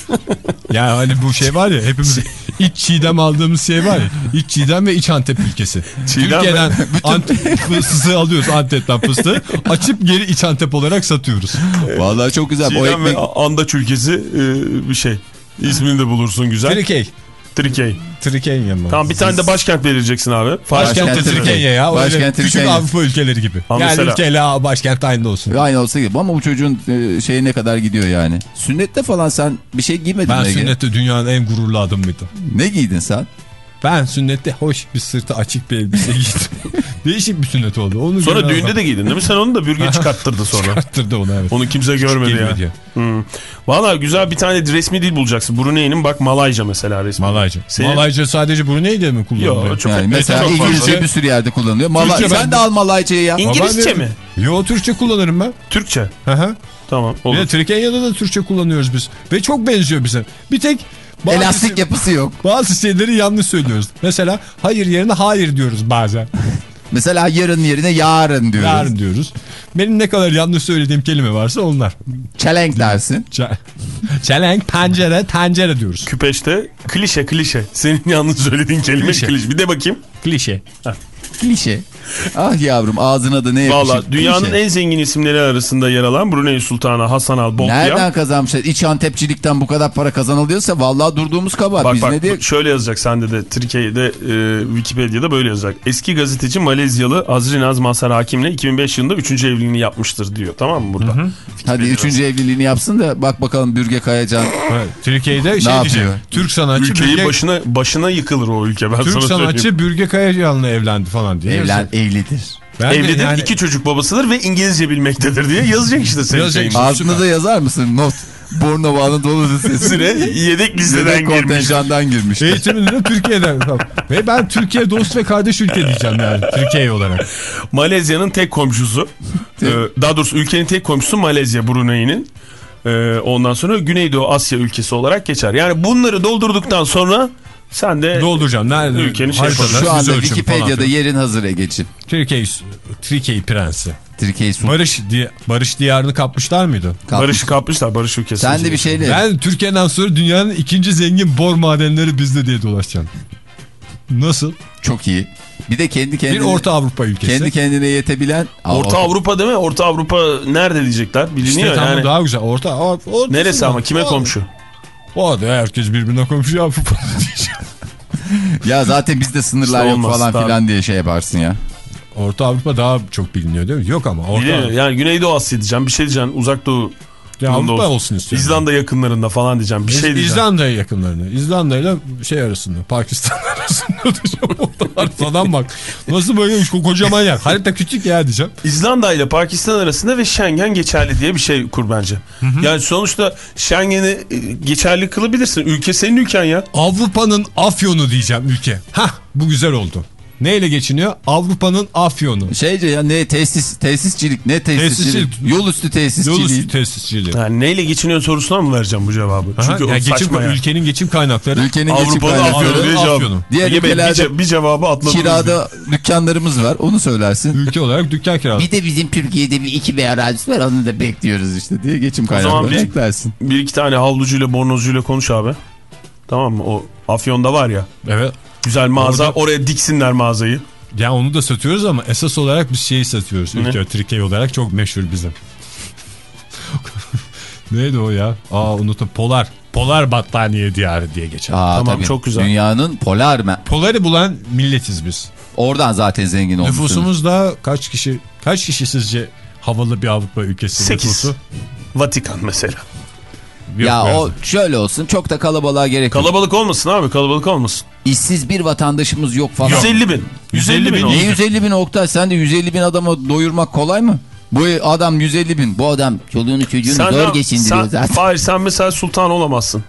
Speaker 2: yani hani bu şey var ya hepimiz iç çiğdem aldığımız şey var ya. İç çiğdem ve iç Antep ülkesi.
Speaker 6: Çiğdem
Speaker 2: Türkiye'den Antep fıstığı alıyoruz Antep'ten fıstığı. Açıp geri iç Antep olarak satıyoruz.
Speaker 5: Vallahi çok güzel. O
Speaker 6: Çiğdem ve
Speaker 5: ekmek
Speaker 6: Andaç ülkesi e, bir şey. İsmini de bulursun güzel.
Speaker 2: Trikey.
Speaker 6: Trikey.
Speaker 2: Trikenya mı?
Speaker 6: Tamam bir tane de başkent vereceksin abi.
Speaker 2: Başkent Trikenya ya. Öyle
Speaker 5: Başkent
Speaker 2: küçük. Avrupa ülkeleri gibi.
Speaker 6: Ama
Speaker 2: yani
Speaker 6: mesela-
Speaker 2: ülkeyle başkent aynı olsun.
Speaker 5: aynı olsa gibi ama bu çocuğun e, şeyi ne kadar gidiyor yani. Sünnette falan sen bir şey giymedin
Speaker 2: Ben sünnette dünyanın en gururlu adamıydım.
Speaker 5: Ne giydin sen?
Speaker 2: Ben sünnette hoş bir sırtı açık bir elbise giydim. [LAUGHS] Değişik bir sünnet oldu. Onu
Speaker 6: Sonra düğünde
Speaker 2: adam
Speaker 6: de giydin değil mi? Sen onu da bürge [LAUGHS] çıkarttırdı sonra. [LAUGHS]
Speaker 2: Arttırdı onu evet.
Speaker 6: Onu kimse görmedi
Speaker 2: Girmedi
Speaker 6: ya.
Speaker 2: diye.
Speaker 6: Hmm. Valla güzel bir tane resmi dil bulacaksın. Brunei'nin bak Malayca mesela resmi.
Speaker 2: Malayca.
Speaker 6: Senin-
Speaker 2: Malayca sadece Brunei'de mi kullanılıyor?
Speaker 6: Yok çok
Speaker 5: Yani
Speaker 6: çok
Speaker 5: mesela
Speaker 6: fazla.
Speaker 5: İngilizce bir sürü yerde kullanılıyor. Malay
Speaker 2: Türkçe
Speaker 5: sen
Speaker 2: ben-
Speaker 5: de al Malayca'yı ya.
Speaker 6: İngilizce mi?
Speaker 2: Yo Türkçe kullanırım ben.
Speaker 6: Türkçe.
Speaker 2: Hı hı.
Speaker 6: Tamam
Speaker 2: Bir
Speaker 6: olur.
Speaker 2: de Trikenya'da da Türkçe kullanıyoruz biz. Ve çok benziyor bize. Bir tek bazı,
Speaker 5: Elastik yapısı yok.
Speaker 2: bazı şeyleri yanlış söylüyoruz. Mesela hayır yerine hayır diyoruz bazen. [LAUGHS]
Speaker 5: Mesela yarın yerine yarın diyoruz.
Speaker 2: Yarın diyoruz. Benim ne kadar yanlış söylediğim kelime varsa onlar.
Speaker 5: Çelenk dersin.
Speaker 2: Ç- [LAUGHS] Çelenk, pencere, tencere diyoruz.
Speaker 6: Küpeşte klişe klişe. Senin yalnız söylediğin kelime
Speaker 2: Klişe.
Speaker 6: klişe. Bir de bakayım.
Speaker 2: Klişe.
Speaker 5: Klişe. Ah yavrum ağzına da ne yakışır.
Speaker 6: Valla dünyanın
Speaker 5: Klişe.
Speaker 6: en zengin isimleri arasında yer alan Brunei Sultanı Hasan Al Bolkiah.
Speaker 5: Nereden kazanmışlar? İç Antepçilikten bu kadar para kazanılıyorsa vallahi durduğumuz kabahat.
Speaker 6: Bak
Speaker 5: Biz
Speaker 6: bak
Speaker 5: ne diye...
Speaker 6: şöyle yazacak sende de Türkiye'de e, Wikipedia'da böyle yazacak. Eski gazeteci Malezyalı Azri Naz Mazhar Hakim'le 2005 yılında 3. evliliğini yapmıştır diyor. Tamam mı burada?
Speaker 5: Hadi üçüncü evliliğini yapsın da bak bakalım Bürge Kayacan.
Speaker 2: Evet, Türkiye'de şey
Speaker 5: Ne
Speaker 2: diyecek.
Speaker 5: yapıyor?
Speaker 2: Türk sanatçı
Speaker 6: Ülkeyi
Speaker 2: Bürge,
Speaker 6: başına başına yıkılır o ülke ben
Speaker 2: Türk
Speaker 6: sana söyleyeyim.
Speaker 2: sanatçı Bürge Kayacan'la evlendi falan diye.
Speaker 5: Evlen,
Speaker 2: yazıyor.
Speaker 5: evlidir.
Speaker 2: Ben
Speaker 6: Evlidir,
Speaker 2: yani-
Speaker 6: iki çocuk babasıdır ve İngilizce bilmektedir diye yazacak işte senin
Speaker 2: Yazacak
Speaker 6: şeyin.
Speaker 5: Ağzına da yazar mısın? Not. Bornova Anadolu Lisesi'ne
Speaker 6: Yedek listeden
Speaker 5: yedek
Speaker 6: girmiş.
Speaker 5: kontenjandan girmiş.
Speaker 2: Eğitimini de Türkiye'den. Ve ben Türkiye dost ve kardeş ülke diyeceğim yani Türkiye olarak.
Speaker 6: Malezya'nın tek komşusu. e, daha doğrusu ülkenin tek komşusu Malezya Brunei'nin. E, ondan sonra Güneydoğu Asya ülkesi olarak geçer. Yani bunları doldurduktan sonra sen de
Speaker 2: Dolduracağım. Nerede?
Speaker 6: Ülkenin şey.
Speaker 5: Şu anda Wikipedia'da yerin hazır
Speaker 2: filan. Türkiye, Türkiye prensi.
Speaker 5: Türkiye.
Speaker 2: Barış, diye, Barış diyarını kapmışlar mıydı?
Speaker 6: Barış'ı kapmışlar Barış ülkesi.
Speaker 5: Sen de bir şeyle.
Speaker 2: Ben Türkiye'den sonra dünyanın ikinci zengin bor madenleri bizde diye dolaşacağım. Nasıl?
Speaker 5: Çok iyi. Bir de kendi
Speaker 2: Bir
Speaker 5: kendine,
Speaker 2: Orta Avrupa ülkesi.
Speaker 5: kendi kendine yetebilen. Aa,
Speaker 6: Orta Avrupa değil mi? Orta Avrupa nerede diyecekler? Biliniyor
Speaker 2: İşte
Speaker 6: yani.
Speaker 2: daha güzel. Orta, Avrupa.
Speaker 6: Neresi ama kime komşu?
Speaker 2: O da herkes birbirine komşu Avrupa [LAUGHS] diyeceğim.
Speaker 5: Ya zaten bizde sınırlar
Speaker 6: İşte
Speaker 5: yok
Speaker 6: olmaz,
Speaker 5: falan
Speaker 6: tabii.
Speaker 5: filan diye şey yaparsın ya.
Speaker 2: Orta Avrupa daha çok biliniyor değil mi? Yok ama Orta
Speaker 6: Biliniyor.
Speaker 2: Avrupa.
Speaker 6: Yani Güneydoğu Asya diyeceğim. Bir şey diyeceğim. Uzak Doğu.
Speaker 2: Ya Avrupa olsun istiyorum.
Speaker 6: İzlanda yakınlarında falan diyeceğim. Bir
Speaker 2: İz-
Speaker 6: şey diyeceğim.
Speaker 2: İzlanda'ya yakınlarını. İzlanda ile şey arasında. Pakistan [LAUGHS] arasında diyeceğim. Haritadan bak. Nasıl böyle ko- kocaman yer. Harita küçük ya diyeceğim.
Speaker 6: İzlanda ile Pakistan arasında ve Schengen geçerli diye bir şey kur bence. Yani sonuçta Schengen'i e, geçerli kılabilirsin. Ülke senin ülken ya.
Speaker 2: Avrupa'nın afyonu diyeceğim ülke. Hah bu güzel oldu. Neyle geçiniyor? Avrupa'nın afyonu.
Speaker 5: Şeyce ya ne tesis tesisçilik ne tesisçilik.
Speaker 2: Tesisçilik.
Speaker 5: Yol üstü tesisçiliği.
Speaker 2: Yol üstü tesisçiliği.
Speaker 6: Yani neyle geçiniyor sorusuna mı vereceğim bu cevabı?
Speaker 2: Aha,
Speaker 6: Çünkü
Speaker 2: ya
Speaker 6: o
Speaker 2: geçim,
Speaker 6: saçma ya.
Speaker 2: ülkenin geçim kaynakları.
Speaker 5: Ülkenin geçim
Speaker 6: Avrupa'da
Speaker 5: kaynakları.
Speaker 6: afyonu.
Speaker 5: Diğer
Speaker 6: Ege bir,
Speaker 5: ülkelerde
Speaker 6: ce- bir cevabı atladınız.
Speaker 5: Kirada dükkanlarımız var onu söylersin.
Speaker 2: Ülke olarak dükkan kirası.
Speaker 5: Bir de bizim Türkiye'de bir iki bey arazisi var onu da bekliyoruz işte diye geçim kaynakları eklersin.
Speaker 6: Bir iki tane havlucuyla bornozcuyla konuş abi. Tamam mı? O Afyon'da var ya.
Speaker 2: Evet.
Speaker 6: Güzel mağaza.
Speaker 2: Orada-
Speaker 6: Oraya diksinler mağazayı.
Speaker 2: Ya onu da satıyoruz ama esas olarak biz şeyi satıyoruz. Ülke Türkiye olarak çok meşhur bizim. [LAUGHS] Neydi o ya? Aa unuttum. Polar. Polar battaniye diyarı diye geçer.
Speaker 5: Aa,
Speaker 6: Tamam,
Speaker 5: tabii.
Speaker 6: çok güzel.
Speaker 5: Dünyanın polar mı?
Speaker 2: Polar'ı bulan milletiz biz.
Speaker 5: Oradan zaten zengin olmuşsunuz.
Speaker 2: Nüfusumuz da kaç kişi kaç kişi sizce havalı bir Avrupa ülkesi.
Speaker 6: Sekiz.
Speaker 2: nüfusu?
Speaker 6: Vatikan mesela.
Speaker 2: Yok
Speaker 5: ya o şöyle olsun çok da kalabalığa gerek yok.
Speaker 6: Kalabalık olmasın abi kalabalık olmasın.
Speaker 5: İşsiz bir vatandaşımız yok falan.
Speaker 6: 150 bin. 150 bin
Speaker 5: Ne
Speaker 6: olacak.
Speaker 5: 150 bin Oktay sen de 150 bin adamı doyurmak kolay mı? Bu adam 150 bin. Bu adam çoluğunu çocuğunu
Speaker 6: Sen,
Speaker 5: zor geçindiriyor
Speaker 6: sen,
Speaker 5: zaten.
Speaker 6: Fahir sen mesela sultan olamazsın.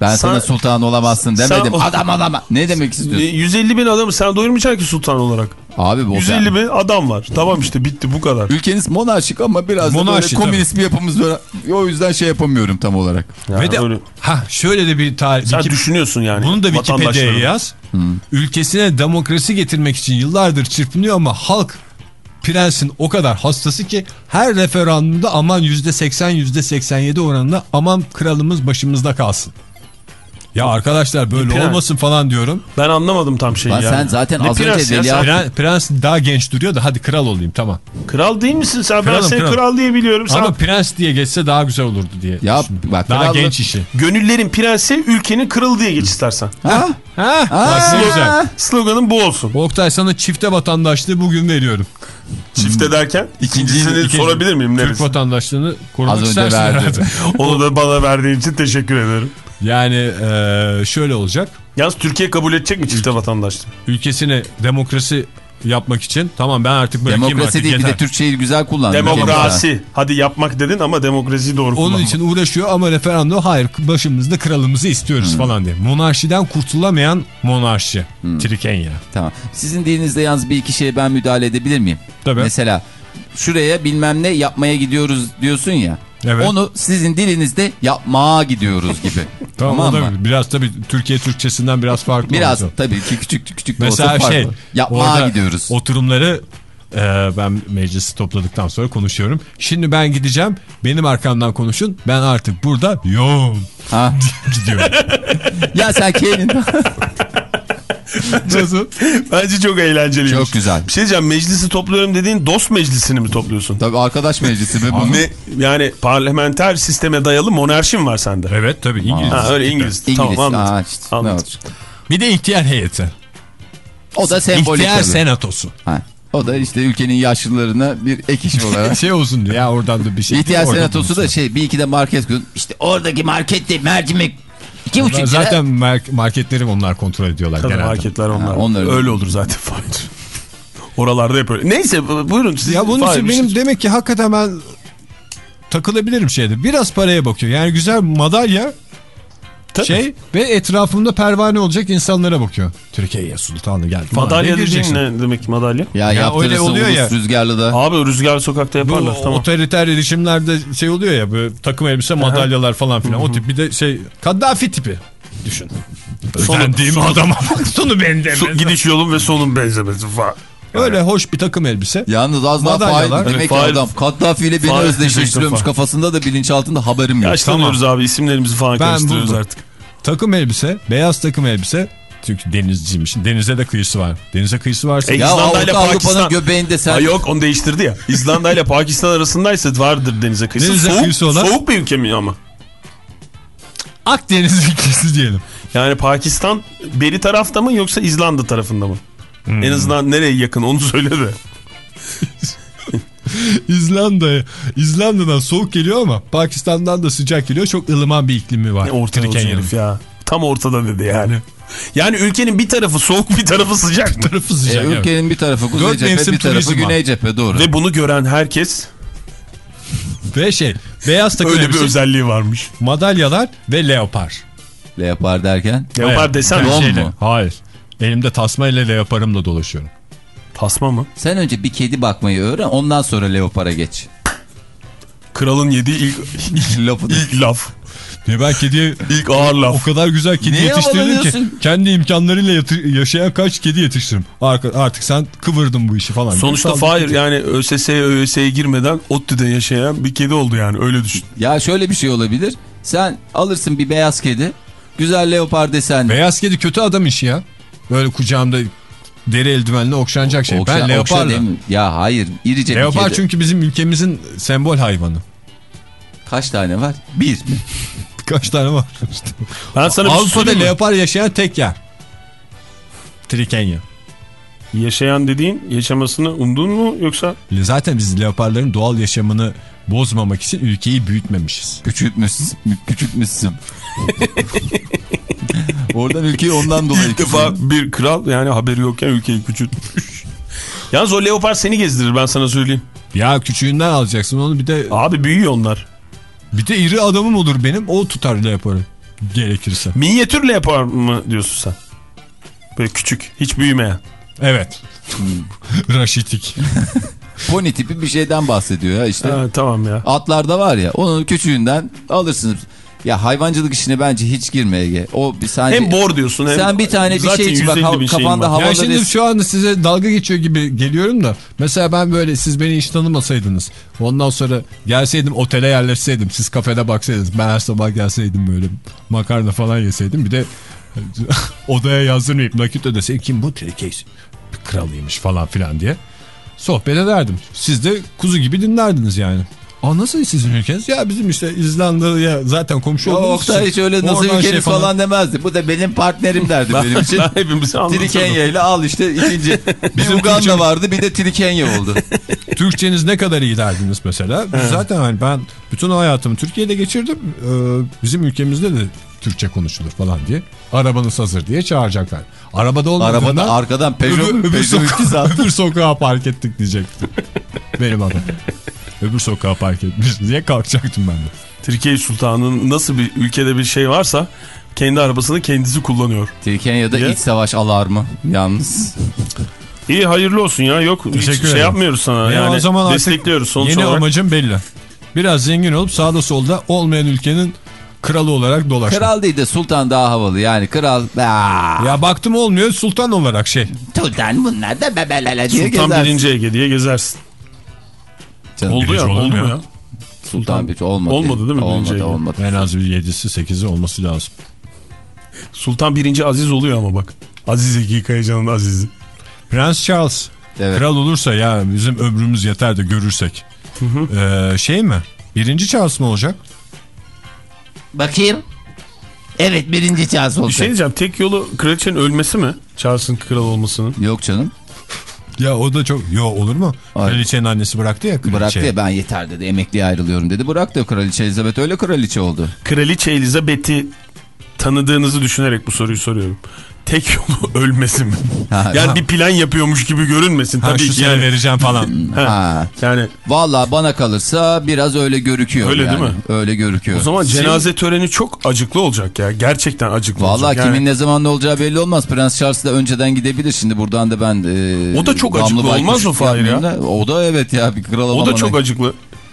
Speaker 5: Ben
Speaker 6: sen-
Speaker 5: sana sultan olamazsın demedim.
Speaker 6: sen
Speaker 5: Adam olama. Ne demek istiyorsun?
Speaker 6: 150 bin adamı sen doyurmayacaksın ki sultan olarak.
Speaker 5: Abi bu
Speaker 6: 150 bin adam var. Tamam işte bitti bu kadar.
Speaker 5: Ülkeniz monarşik ama biraz da
Speaker 2: Monarşi,
Speaker 5: böyle komünist bir yapımız var. O yüzden şey yapamıyorum tam olarak.
Speaker 6: Ya
Speaker 2: Ve de
Speaker 6: öyle.
Speaker 2: ha şöyle de bir tarih.
Speaker 6: Sen
Speaker 2: Wiki-
Speaker 6: düşünüyorsun yani.
Speaker 2: Bunu da Wikipedia'ya yaz. Ülkesine demokrasi getirmek için yıllardır çırpınıyor ama halk prensin o kadar hastası ki her referandumda aman %80 %87 oranında aman kralımız başımızda kalsın. Ya arkadaşlar böyle
Speaker 6: prens.
Speaker 2: olmasın falan diyorum.
Speaker 6: Ben anlamadım tam şeyi
Speaker 5: Lan
Speaker 6: ya.
Speaker 5: sen zaten
Speaker 6: Ne
Speaker 5: az önce
Speaker 6: ya? Sen
Speaker 2: Prens, prens daha genç duruyor da hadi kral olayım tamam.
Speaker 6: Kral değil misin sen? ben
Speaker 2: Kralım,
Speaker 6: seni
Speaker 2: kral.
Speaker 6: kral diye biliyorum. Sen
Speaker 2: Ama prens diye geçse daha güzel olurdu diye.
Speaker 5: Ya
Speaker 2: düşündüm.
Speaker 5: bak,
Speaker 2: daha genç işi.
Speaker 6: gönüllerin prensi ülkenin kralı diye geç istersen.
Speaker 5: Ha?
Speaker 2: Ha, bak ne güzel.
Speaker 6: Sloganın bu olsun.
Speaker 2: Oktay sana çifte vatandaşlığı bugün veriyorum.
Speaker 6: Çift ederken ikincisini
Speaker 2: İkinci-
Speaker 6: sorabilir miyim?
Speaker 2: Türk
Speaker 6: Neresi?
Speaker 2: vatandaşlığını korumak
Speaker 5: Az önce verdi.
Speaker 6: Onu da bana verdiğin için teşekkür ederim.
Speaker 2: Yani eee, şöyle olacak.
Speaker 6: Yalnız Türkiye kabul edecek mi çifte vatandaşlığı?
Speaker 2: Ülkesine demokrasi yapmak için tamam ben artık bırakayım
Speaker 5: Demokrasi
Speaker 2: artık
Speaker 5: değil bir
Speaker 2: yeter.
Speaker 5: de Türkçeyi güzel kullan.
Speaker 6: Demokrasi. Hadi yapmak dedin ama demokrasiyi doğru kullanma.
Speaker 2: Onun için uğraşıyor ama referandum hayır başımızda kralımızı istiyoruz falan diye. Monarşiden kurtulamayan monarşi. Trikenya.
Speaker 5: Tamam. Sizin dilinizde yalnız bir iki şeye ben müdahale edebilir miyim?
Speaker 2: Tabii.
Speaker 5: Mesela şuraya bilmem ne yapmaya gidiyoruz diyorsun ya.
Speaker 2: Evet.
Speaker 5: Onu sizin dilinizde yapmaya gidiyoruz gibi. [LAUGHS]
Speaker 2: Tamam,
Speaker 5: tamam mı?
Speaker 2: biraz tabii Türkiye Türkçesinden biraz farklı
Speaker 5: Biraz
Speaker 2: olacak.
Speaker 5: tabii ki küçük küçük de
Speaker 2: Mesela
Speaker 5: olsa
Speaker 2: şey
Speaker 5: farklı. Yapmaya gidiyoruz.
Speaker 2: oturumları e, ben meclisi topladıktan sonra konuşuyorum. Şimdi ben gideceğim benim arkamdan konuşun ben artık burada yoğum
Speaker 5: Ha. [LAUGHS]
Speaker 2: gidiyorum.
Speaker 5: ya sen kendin. [LAUGHS] [LAUGHS]
Speaker 2: Nasıl?
Speaker 6: Bence çok eğlenceliymiş.
Speaker 5: Çok güzel.
Speaker 6: Bir şey diyeceğim meclisi topluyorum dediğin dost meclisini mi topluyorsun?
Speaker 5: Tabii arkadaş meclisi mi bu?
Speaker 6: Ne, yani parlamenter sisteme dayalı monarşi mi var sende?
Speaker 2: Evet tabii İngiliz.
Speaker 6: Ha, öyle İngiliz.
Speaker 5: İngiliz.
Speaker 6: Tamam anladım.
Speaker 5: Aa, işte, ne
Speaker 6: Anladım.
Speaker 2: Bir de ihtiyar heyeti.
Speaker 5: O da sembolik
Speaker 2: İhtiyar
Speaker 5: tabii.
Speaker 2: senatosu.
Speaker 5: Ha. O da işte ülkenin yaşlılarına bir ek iş olarak. [LAUGHS]
Speaker 2: şey olsun diye ya oradan da bir şey.
Speaker 5: İhtiyar senatosu da şey bir iki de market gün. İşte oradaki markette mercimek iki buçuk
Speaker 2: Onlar
Speaker 5: lira.
Speaker 2: Zaten mark- marketleri onlar kontrol ediyorlar
Speaker 6: Tabii
Speaker 2: genelde.
Speaker 6: marketler onlar.
Speaker 5: Ha, onları-
Speaker 6: öyle olur zaten [LAUGHS] Fahir. Oralarda hep öyle. Neyse bu- buyurun. Siz,
Speaker 2: Ya bunun için
Speaker 6: şey-
Speaker 2: benim demek ki hakikaten ben takılabilirim şeyde. Biraz paraya bakıyor. Yani güzel madalya
Speaker 6: Tabii.
Speaker 2: şey ve etrafımda pervane olacak insanlara bakıyor. Türkiye'ye sultanı geldi.
Speaker 6: Madalya dediğin ne demek ki madalya?
Speaker 5: Ya,
Speaker 2: Ya öyle oluyor ya.
Speaker 5: rüzgarlı da.
Speaker 6: Abi rüzgar sokakta
Speaker 2: Bu
Speaker 6: yaparlar tamam.
Speaker 2: otoriter rejimlerde şey oluyor ya böyle takım elbise madalyalar falan filan. O tip bir de şey Kaddafi tipi düşün. Özendiğim adama bak sonu bende.
Speaker 6: So- gidiş yolun ve sonun benzemesi falan.
Speaker 2: Öyle hoş bir takım elbise.
Speaker 5: Yalnız az daha fail. Demek
Speaker 6: Evet, fail-
Speaker 5: adam Kaddafi ile beni özdeşleştiriyormuş [LAUGHS] kafasında da bilinçaltında haberim yok.
Speaker 6: Yaşlanıyoruz abi isimlerimizi falan
Speaker 2: Ben
Speaker 6: karıştırıyoruz
Speaker 2: buldum.
Speaker 6: artık.
Speaker 2: Takım elbise, beyaz takım elbise. Çünkü denizciymiş. Denize de kıyısı var. Denize kıyısı varsa
Speaker 6: E,
Speaker 5: Ya
Speaker 6: İzlanda ile Pakistan.
Speaker 5: göbeğinde sen...
Speaker 6: Ha yok onu değiştirdi ya. İzlanda ile Pakistan arasındaysa vardır denize kıyısı.
Speaker 2: Denize
Speaker 6: soğuk,
Speaker 2: kıyısı olan-
Speaker 6: soğuk bir ülke mi ama?
Speaker 2: Akdeniz ülkesi diyelim.
Speaker 6: Yani Pakistan beri tarafta mı yoksa İzlanda tarafında mı?
Speaker 2: Hmm.
Speaker 6: En azından nereye yakın onu söyle de. [LAUGHS]
Speaker 2: İzlanda, İzlanda'dan soğuk geliyor ama Pakistan'dan da sıcak geliyor. Çok ılıman bir iklimi var.
Speaker 6: Ne ortada herif ya. Tam ortada dedi yani. Yani ülkenin bir tarafı soğuk bir tarafı sıcak mı?
Speaker 2: Tarafı
Speaker 5: E,
Speaker 2: sıcak. evet.
Speaker 5: ülkenin bir tarafı kuzey
Speaker 2: Dört
Speaker 5: cephe bir tarafı
Speaker 2: var.
Speaker 5: güney cephe doğru.
Speaker 6: Ve bunu gören herkes
Speaker 2: Ve şey beyaz takım
Speaker 6: öyle bir
Speaker 2: elbise,
Speaker 6: özelliği varmış.
Speaker 2: madalyalar ve leopar.
Speaker 5: Leopar derken.
Speaker 6: Leopar desen
Speaker 5: Don
Speaker 2: Şeyle-
Speaker 5: mu?
Speaker 2: Hayır. Elimde tasma ile leoparımla dolaşıyorum.
Speaker 6: tasma mı?
Speaker 5: Sen önce bir kedi bakmayı öğren ondan sonra leopara geç.
Speaker 6: Kralın yediği ilk, [LAUGHS]
Speaker 5: Lafı da-
Speaker 6: ilk laf.
Speaker 2: Ya ben kediye
Speaker 6: İlk ağır
Speaker 2: o
Speaker 6: laf.
Speaker 2: kadar güzel kedi
Speaker 5: Niye
Speaker 2: yetiştirdim ki kendi imkanlarıyla yaşayan kaç kedi yetiştiririm. Artık sen kıvırdın bu işi falan.
Speaker 6: Sonuçta Fahir yani ÖSS'ye ÖSS'ye girmeden ODTÜ'de yaşayan bir kedi oldu yani öyle düşün.
Speaker 5: Ya şöyle bir şey olabilir. Sen alırsın bir beyaz kedi. Güzel leopar desenli.
Speaker 2: Beyaz kedi kötü adam işi ya. Böyle kucağımda deri eldivenle okşanacak şey.
Speaker 5: Okşa-
Speaker 2: ben leoparla.
Speaker 5: mi? Ya hayır irice bir
Speaker 2: Leopar
Speaker 5: kedi.
Speaker 2: çünkü bizim ülkemizin sembol hayvanı.
Speaker 5: Kaç tane var? Bir. [LAUGHS]
Speaker 2: Kaç tane var? işte.
Speaker 6: Ben sana şey
Speaker 2: Avrupa'da
Speaker 6: mi?
Speaker 2: leopar yaşayan tek yer. Trikenya.
Speaker 6: Yaşayan dediğin yaşamasını umdun mu yoksa
Speaker 2: Zaten biz leoparların doğal yaşamını bozmamak için ülkeyi büyütmemişiz.
Speaker 5: Küçültmüşsün. Küçültmüşsün. [LAUGHS] Oradan ülkeyi ondan dolayı
Speaker 6: ilk defa bir kral yani haberi yokken ülkeyi küçültmüş. Yalnız o leopar seni gezdirir ben sana söyleyeyim.
Speaker 2: Ya küçüğünden alacaksın onu bir de
Speaker 6: Abi büyüyor onlar.
Speaker 2: bir de iri adamım olur benim o tutar leoparı gerekirse.
Speaker 6: Minyatür leopar mı diyorsun sen? Böyle küçük hiç büyümeyen.
Speaker 2: Evet.
Speaker 6: Hmm. [LAUGHS]
Speaker 2: Raşitik. [LAUGHS]
Speaker 5: Pony tipi bir şeyden bahsediyor ya işte.
Speaker 6: Ha, tamam ya.
Speaker 5: Atlarda var ya onun küçüğünden alırsınız. Ya hayvancılık işine bence hiç girme Ege. O bir sadece...
Speaker 6: Hem bor diyorsun hem
Speaker 5: Sen bir tane bir şey için bak
Speaker 6: 150
Speaker 5: ha-
Speaker 6: bin şeyin
Speaker 5: kafanda
Speaker 6: var.
Speaker 5: havalı
Speaker 2: Ya şimdi şu anda size dalga geçiyor gibi geliyorum da mesela ben böyle siz beni hiç tanımasaydınız ondan sonra gelseydim otele yerleşseydim siz kafede baksaydınız ben her sabah gelseydim böyle makarna falan yeseydim bir de [LAUGHS] odaya yazdırmayıp nakit ödeseydim kim bu Trikeys bir kralıymış falan filan diye sohbet ederdim. Siz de kuzu gibi dinlerdiniz yani. Aa nasıl sizin ülkeniz? Ya bizim işte İzlanda'ya zaten komşu olduğumuz
Speaker 5: Oktay hiç öyle nasıl
Speaker 2: oradan
Speaker 5: ülkeniz
Speaker 2: şey
Speaker 5: falan. demezdi. Bu da benim partnerim derdi benim [LAUGHS] için.
Speaker 6: Hepimizi.
Speaker 5: Trikenya ile al işte ikinci. [LAUGHS] Bir
Speaker 2: Bizim
Speaker 5: Uganda vardı bir de Trikenya oldu. [LAUGHS]
Speaker 2: Türkçeniz ne kadar iyi derdiniz mesela. Zaten hani ben bütün hayatımı Türkiye'de geçirdim. Ee, bizim ülkemizde de Türkçe konuşulur falan diye. Arabanız hazır diye çağıracaklar. Arabada olmadığında
Speaker 5: Arabada arkadan Peugeot,
Speaker 2: öbür, öbür,
Speaker 5: Peugeot
Speaker 2: soka-
Speaker 5: 306.
Speaker 2: öbür sokağa park ettik diyecektim. Benim adam. Öbür sokağa park etmiş [LAUGHS] diye kalkacaktım ben de.
Speaker 6: Türkiye Sultanı'nın nasıl bir ülkede bir şey varsa kendi arabasını kendisi kullanıyor. Niye?
Speaker 5: iç savaş alarmı yalnız.
Speaker 6: İyi hayırlı olsun ya yok hiç
Speaker 2: Teşekkür
Speaker 6: şey
Speaker 2: ederim.
Speaker 6: yapmıyoruz sana
Speaker 2: Ya
Speaker 6: yani
Speaker 2: o zaman
Speaker 6: destekliyoruz sonuç
Speaker 2: Yeni
Speaker 6: olarak.
Speaker 2: amacım belli. Biraz zengin olup sağda solda olmayan ülkenin kralı olarak dolaşmak.
Speaker 5: Kral değil de sultan daha havalı yani kral. Aa,
Speaker 2: Ya baktım olmuyor sultan olarak şey.
Speaker 5: sultan bunlar da bebelele diye
Speaker 6: Sultan
Speaker 5: gezersin.
Speaker 6: birinci Ege diye gezersin.
Speaker 5: Canım,
Speaker 6: Oldu ya
Speaker 2: birinci
Speaker 6: oldu
Speaker 2: mu ya?
Speaker 6: ya?
Speaker 5: Sultan bir olmadı.
Speaker 6: Olmadı değil mi birinci
Speaker 5: Olmadı
Speaker 6: Ege?
Speaker 5: olmadı.
Speaker 2: En az bir 7'si 8'i olması lazım.
Speaker 6: Sultan birinci Aziz oluyor ama bak. Aziz Ege Kayacan'ın Aziz'i.
Speaker 2: Prens Charles
Speaker 5: Evet.
Speaker 2: kral olursa ya bizim ömrümüz yeter de görürsek. Ee, şey mi? Birinci Charles mı olacak?
Speaker 5: Bakayım. Evet birinci Charles
Speaker 6: Bir
Speaker 5: olacak.
Speaker 6: şey diyeceğim tek yolu kraliçenin ölmesi mi? Charles'ın kral olmasının.
Speaker 5: Yok canım.
Speaker 2: Ya o da çok... Yo olur mu?
Speaker 5: Ay.
Speaker 2: Kraliçenin annesi bıraktı ya kraliçe.
Speaker 5: Bıraktı ya ben yeter dedi emekliye ayrılıyorum dedi. Bıraktı kraliçe Elizabeth öyle kraliçe oldu.
Speaker 6: Kraliçe Elizabeth'i tanıdığınızı düşünerek bu soruyu soruyorum. Tek yolu [LAUGHS] ölmesi mi?
Speaker 5: Ha,
Speaker 6: yani
Speaker 5: ha.
Speaker 6: bir plan yapıyormuş gibi görünmesin
Speaker 2: Ha
Speaker 6: tabii
Speaker 2: şu
Speaker 6: ki. Yani.
Speaker 2: vereceğim falan. [LAUGHS]
Speaker 6: Ha,
Speaker 5: Ha.
Speaker 6: yani
Speaker 5: Valla bana kalırsa biraz öyle görüküyor.
Speaker 6: Öyle
Speaker 5: yani.
Speaker 6: değil mi?
Speaker 5: Öyle görüküyor.
Speaker 6: o zaman cenaze töreni çok acıklı olacak ya. Gerçekten acıklı
Speaker 5: Valla
Speaker 6: olacak. Yani
Speaker 5: kimin ne zaman ne olacağı belli olmaz. Prens Charles da önceden gidebilir. Şimdi buradan da ben... E,
Speaker 6: O da çok acıklı olmaz mı Fahir ya?
Speaker 5: da- O da evet ya bir kral
Speaker 6: o da çok acıklı.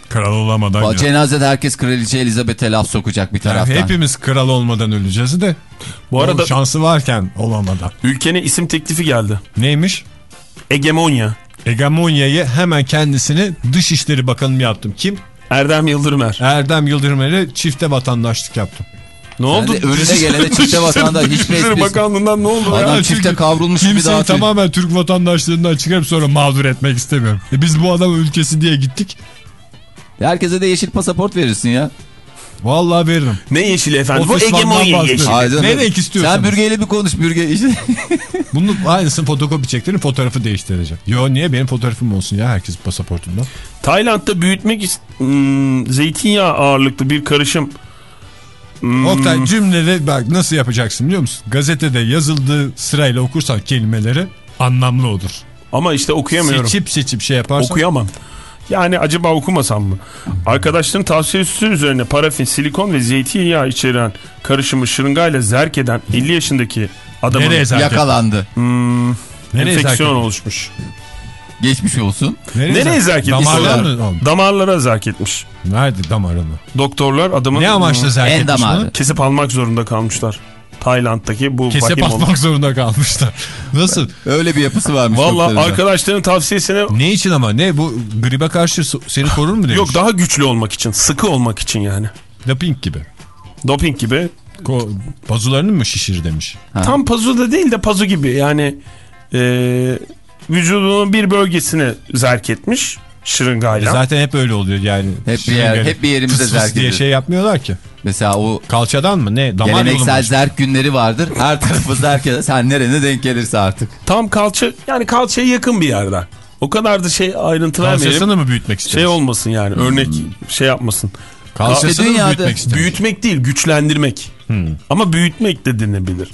Speaker 2: Kral olamadan. Ya.
Speaker 5: Cenazede herkes kraliçe Elizabeth'e laf sokacak bir
Speaker 2: Yani
Speaker 5: taraftan.
Speaker 2: hepimiz kral olmadan öleceğiz de.
Speaker 6: Bu arada
Speaker 2: O şansı varken olamadan.
Speaker 6: ülkene isim teklifi geldi.
Speaker 2: Neymiş?
Speaker 6: Egemonya.
Speaker 2: Hegemonya'yı hemen kendisini Dışişleri Bakanım yaptım. Kim?
Speaker 6: Erdem Yıldırımer.
Speaker 2: Erdem Yıldırım'la çifte vatandaşlık yaptım.
Speaker 6: Ne oldu?
Speaker 5: de önüne gelene çifte vatandaş hiçbir esprisi-
Speaker 6: Bakanlığı'ndan ne oldu?
Speaker 5: Adam
Speaker 6: ya?
Speaker 5: çifte kavrulmuş gibi
Speaker 2: Kimseyi
Speaker 5: dağıtıyor.
Speaker 2: tamamen Türk vatandaşlığından çıkarıp sonra mağdur etmek istemiyorum. E biz bu adam ülkesi diye gittik.
Speaker 5: Herkese de yeşil pasaport verirsin ya.
Speaker 2: Vallahi veririm.
Speaker 6: Ne yeşili efendim? Bu Egemonya yeşili.
Speaker 2: Ne renk istiyorsanız.
Speaker 5: Sen bürgeyle bir konuş bürge. [LAUGHS] İşte.
Speaker 2: Bunun aynısını fotokopi çektirin fotoğrafı değiştireceğim. Yo niye benim fotoğrafım olsun ya herkes pasaportundan.
Speaker 6: Tayland'da büyütmek hmm, zeytinyağı ağırlıklı bir karışım. Hmm,
Speaker 2: Oktay cümleleri bak nasıl yapacaksın biliyor musun? Gazetede yazıldığı sırayla okursan kelimeleri anlamlı olur.
Speaker 6: ama işte okuyamıyorum.
Speaker 2: Seçip seçip şey yaparsan.
Speaker 6: Okuyamam. Yani acaba okumasam mı? Arkadaşların tavsiyesi üzerine parafin, silikon ve zeytinyağı içeren karışımı şırıngayla zerk eden 50 yaşındaki adamın
Speaker 2: Nereye zerk
Speaker 5: Yakalandı.
Speaker 6: hmm,
Speaker 2: Nereye
Speaker 6: enfeksiyon
Speaker 2: zerk
Speaker 6: oluşmuş.
Speaker 5: Geçmiş olsun.
Speaker 6: Nereye zerk etmiş?
Speaker 2: Damarlar
Speaker 6: Damarlar.
Speaker 2: mı? olmuş?
Speaker 6: Damarlara zerk etmiş.
Speaker 2: Nerede damarını?
Speaker 6: Doktorlar adamın
Speaker 2: Ne amaçla zerk
Speaker 5: En
Speaker 2: etmiş
Speaker 6: kesip almak zorunda kalmışlar. Tayland'daki bu vahim olay.
Speaker 2: atmak zorunda kalmışlar. Nasıl?
Speaker 5: Öyle bir yapısı varmış.
Speaker 6: Valla arkadaşların tavsiyesine
Speaker 2: Ne için ama? Ne bu gribe karşı seni korur mu demiş?
Speaker 6: yok daha güçlü olmak için, sıkı olmak için yani.
Speaker 2: Doping gibi.
Speaker 6: Doping gibi.
Speaker 2: Ko bazularını mı şişir demiş.
Speaker 5: Ha.
Speaker 6: Tam pazu da değil de pazu gibi yani e, vücudunun bir bölgesine zerk etmiş şırıngayla.
Speaker 2: zaten hep öyle oluyor yani.
Speaker 5: Hep bir yer- hep bir yerimize
Speaker 2: fıs fıs
Speaker 5: zerk
Speaker 2: diye şey yapmıyorlar ki.
Speaker 5: Mesela o
Speaker 2: Kalçadan mı? Ne? Damar
Speaker 5: geleneksel zerk günleri vardır. Her tarafı zerk eder. Sen nerene denk gelirse artık.
Speaker 6: Tam kalça yani kalçaya yakın bir yerden. O kadar da şey ayrıntı vermeyelim.
Speaker 2: Kalçasını mı büyütmek istiyorsun?
Speaker 6: Şey olmasın yani örnek şey yapmasın.
Speaker 2: Kalçasını
Speaker 5: İşte
Speaker 2: mı
Speaker 5: dünyada-
Speaker 2: büyütmek istiyorsun?
Speaker 6: Büyütmek değil güçlendirmek. Ama büyütmek de denilebilir.